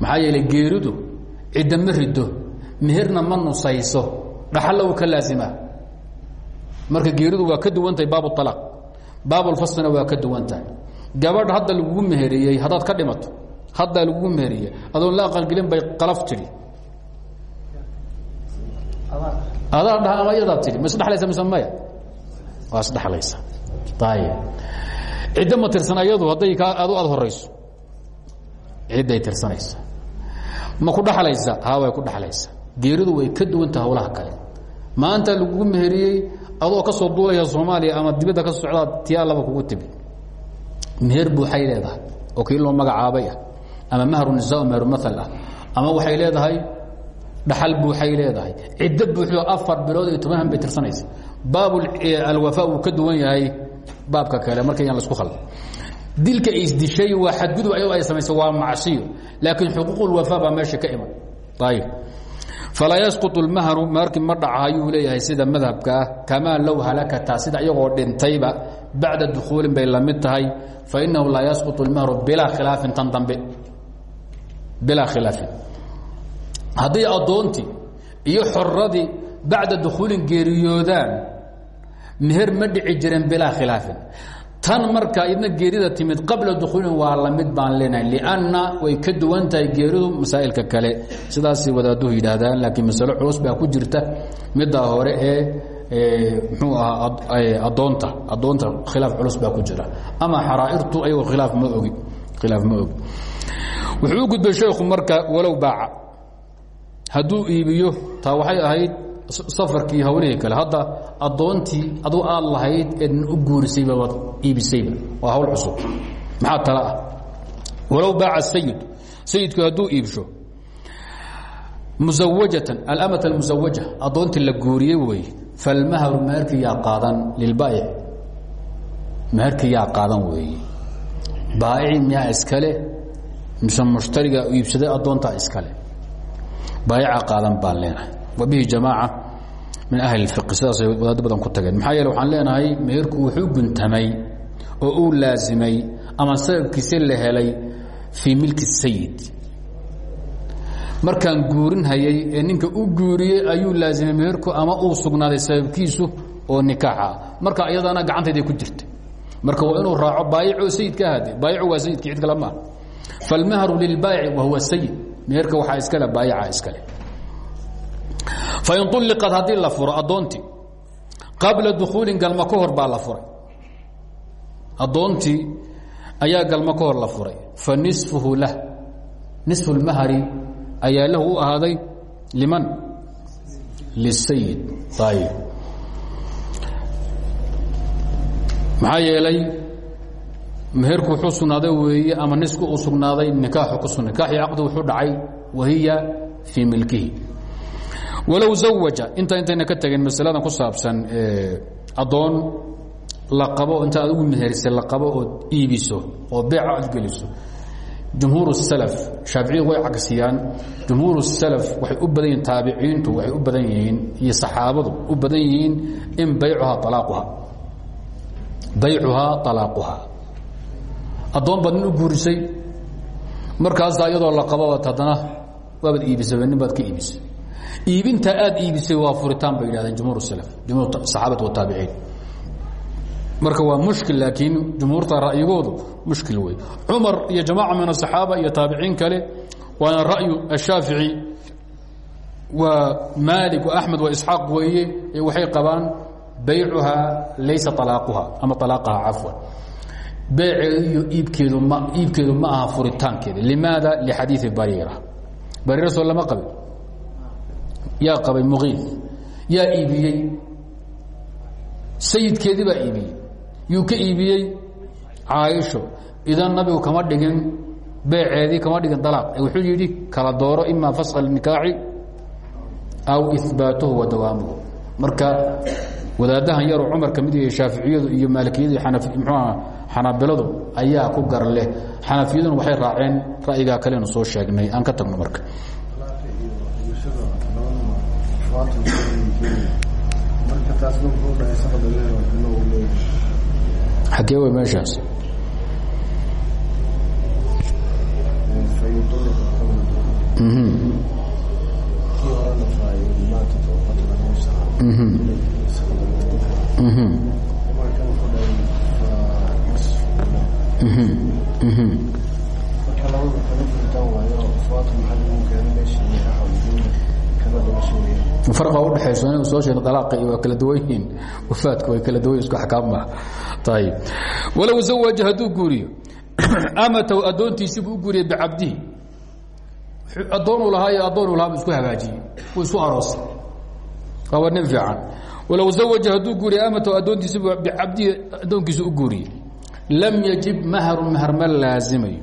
maxaa yeelay geeridu cidda ma rido meherna ma nusayso dhaxalla uu ka laasimaa marka geeridu waa ka duwan tahay baab اطalaaq baabulfaslina waa ka duwan tahay gabadh hadda lagugu meheriyey haddaad ka dhimato haddaa lagugu meheriyey adoon la aqalgelin bay qalaf tidhi adaa dhaha ama iyadaa tidhi ma isdhelaysa mise maya? Waa isdhelaysa ayib ciddo ma tirsan ayadu hadday ka adu aad horayso cidday tirsanaysa. Ma ku dhaxlaysa? Haa way ku dhaxlaysa. Geeridu way ka duwanta hawlaha kale. Maanta lagugu meheriyey adoo ka soo duulaya soomaaliya ama dibadda ka socdaa tiyaa laba kugu timi. Meher buuxay leedahay. Oo kii loo magacaabay ah ama mahru nisaa mahru maal ah ama waxay leedahay dhaxal buuxay leedahay. Ciddo buuxdo afar bilood iyo toban han bay tirsanaysa baabalwafa wuu ka duwan yahay baabka kale markayaan lasku khalda dilka isdishay waa xadgudub ayadoo ay samaysay waa macsiyo. Laakiin xuquuqulwafa baa meesha ka iman. Ayib falaa yasqutu lmahru marki ma dhaca ayuu leeyahay sida madhabkaa ah, kamaa low halakata sida iyagoo dhintayba bacda dukhuulin bay la mid tahay fainahu laa yasqutu lmahru bilaa khilaafin tan dambe. Bilaa hadday addoontii iyo xoradii bacda dukuulin geeriyoodaan meher ma dhici jiren bilaa tan marka idna geerida timid qabla dukuulin waa la mid baan leenahay lianna way ka duwan tahay geeridu masaa'ilka kale. Sidaasay wadaaduhu yidhaahdaan laakiin masalo culus baa ku jirta middaa hore ee mxuu ahaa addoonta addoonta khilaaf culus baa ku jira. Ama xaraa'irtu ayagoo khilaaf ma ogi khilaaf ma ogi. Wuxuu gudbay sheekhu marka walow baaca hadduu iibiyo taa waxay ahayd safarkii hawlihii kale. Hadda addoontii aduu aad lahayd eedna u guurisayba waad iibisayba. Waa hawl cusub. Maxaa tala ah? Walow sayid sayidku hadduu iibsho musawajatan alamat almusawaja addoontii la guuriyey wey falmahru maharkii yaa qaadan lilbaa'ic maharkii yaa qaadan weeye. Baa'ici miyaa iskale? Mise mushtariga iibsaday addoontaa iskale baayaca qaadan baan leenahay. Wabihi jamaaca min ahli اfiqi sidaasay wadaado badan ku tageen. Maxaa yeele waxaan leenahay meherku wuxuu guntamay oo uu laasimay ama sababkiisa la helay fii milki sayid markaan guurin hayay ee ninka u guuriyey ayuu laasimay meherku ama uu sugnaaday sababkiisu oo nikaaxa. Marka iyadana gacantayday ku jirta marka waa inuu raaco baayico sayidka ahade baayicu waa sayidki cid kale maaha falmahru lilbaayici wa huwa sayid meherka waxaa iskale baayaca iskale. Fain ulliqat haddii la furo addoontii qabla dukuulin galmo ka hor la furay. Addoontii ayaa galmo ka la furay. Fa nisfuhu lah nisfu lmahri ayaa lahu u liman? Lisayid ayib maxaa yeelay meherku wuxuu sugnaaday weeye ama nisku uu sugnaaday nikaaxu ku su nikaaxii caqdi wuxuu dhacay wa hiya fii milkihi. Walow zawaja intaa intayna ka tageen masaladan ku saabsan addoon la qabo inta aad ugu meherisay la qabo ood iibiso oo beeca aad geliso jumhuur salaf shaaficiyadu way cagsiyaan jumhuur salaf waxay u badan yihiin taabiciintu waxay u badan yihiin iyo saxaabadu u badan yihiin in baycuhaa alaaquha baycuhaa alaaquha addoon baad u guurisay markaasa iyadoo la qabood haddana waabaad iibisaba nin ka iibisay. Iibinta aad iibisay waa furitaan bay yidhahdeen jumhuur slaf jumhuur saxaabati wataabiciin marka waa mushkil laakiin jumhuurta ra'yigoodu mushkil wey cumar iyo jamaaca min asaxaaba iyo taabiciin kale waana ra'yu ashaafici waa maalik wa axmed wa isxaaq weeye waxay qabaan baycuhaa laysa alaaquha ama alaaqaha cafwan beeceedu iyo iibkeedu ma iibkeedu ma aha furitaankeeda. Limaada? Lixadiii bariira. Bariira soo lama qabin. Yaa qabay muqiif yaa iibiyey. Sayidkeedii baa iibiyey. Yuu ka iibiyey caaisho idan nabigu kama dhigin beeceedii kama dhigin dalaaq. Wuxuu yidhi kala dooro ima fasqa nikaaxi aw ihbaatuhu wa dawaamuhu. Marka wadaadahan yaroo cumar ka mid yahay shaaficiyadu iyo maalikiyadu mxuaha xanaabiladu ayaa ku gar leh. Xanafiyaduna waxay raaceen ra'yigaa kalenu soo sheegnay. Aan ka tagno marka. Xagee wey meeshaas farqa udhexayso inuu soo sheegay dalaaqi waa kala duwan wafaadku way kala duwan isku axkaam maaha. Ayib walow zawaja hadduu guuriyo amatahu addoontiisibuu u guuriyey bicabdihi. Addoonuu lahaa iyo addoonuu lahaa isku hagaajiyey wuu isku aroosay waaba nin fiican. Walow zawaja hadduu guuriye amatahu addoontiisibu bicabdihi addoonkiisu u guuriyey. Lam yajib mahrun mahar ma laazimayo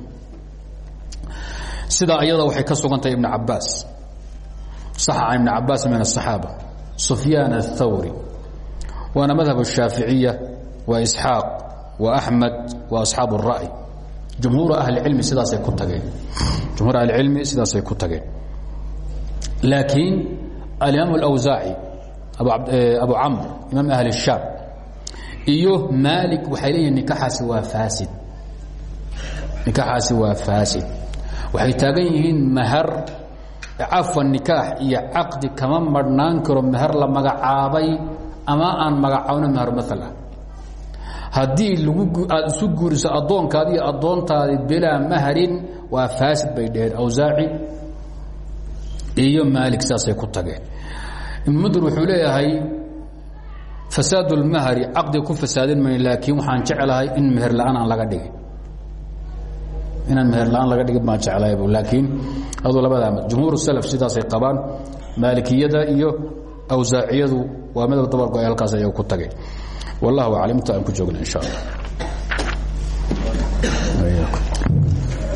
sidaa ayada waxay ka sugantahay ibn cabaas صح عن بن عabاس من الصحاaبة سفyان الثوري waana مdهب الشhاaفiعية وإسحاaq وأحمد وأصحاaب الرأي جمهوuر أهلعلم sidaasay ku tageen جمهور أهلعلمi sidaasay ku tageen لaakiin الإمام الأوزاعي أبو cمر imaم أهل الشhام iyo مالك waxay leeyihin نikaxaasi waa فاsid نikaxaasi waa فاsid waxay taagan yihiin mhr cafa nikaax iyo caqdi kama marhnaan karo meher la magacaabay ama aan magacaabno meher maal ah haddii lagu aad isu guuriso addoonkaadi iyo addoontaadi bilaa maharin waa faasid bay dheheen awsaaci iyo maalik saasay ku tageen. Mundir wuxuu leeyahay fasaad اlmahri caqdiga ku fasaadin mayn laakiin waxaan jeclahay in meher la'aan aan laga dhigin inaan meher la'aan laga dhigin baan jeclahay laakiin aduu labada jumhuur slf sidaasay qabaan maalikiyada iyo awsaaciyadu waa madab dabarku ay halkaas ayaga ku tageen wallahu aclam aan ku joogna insha allah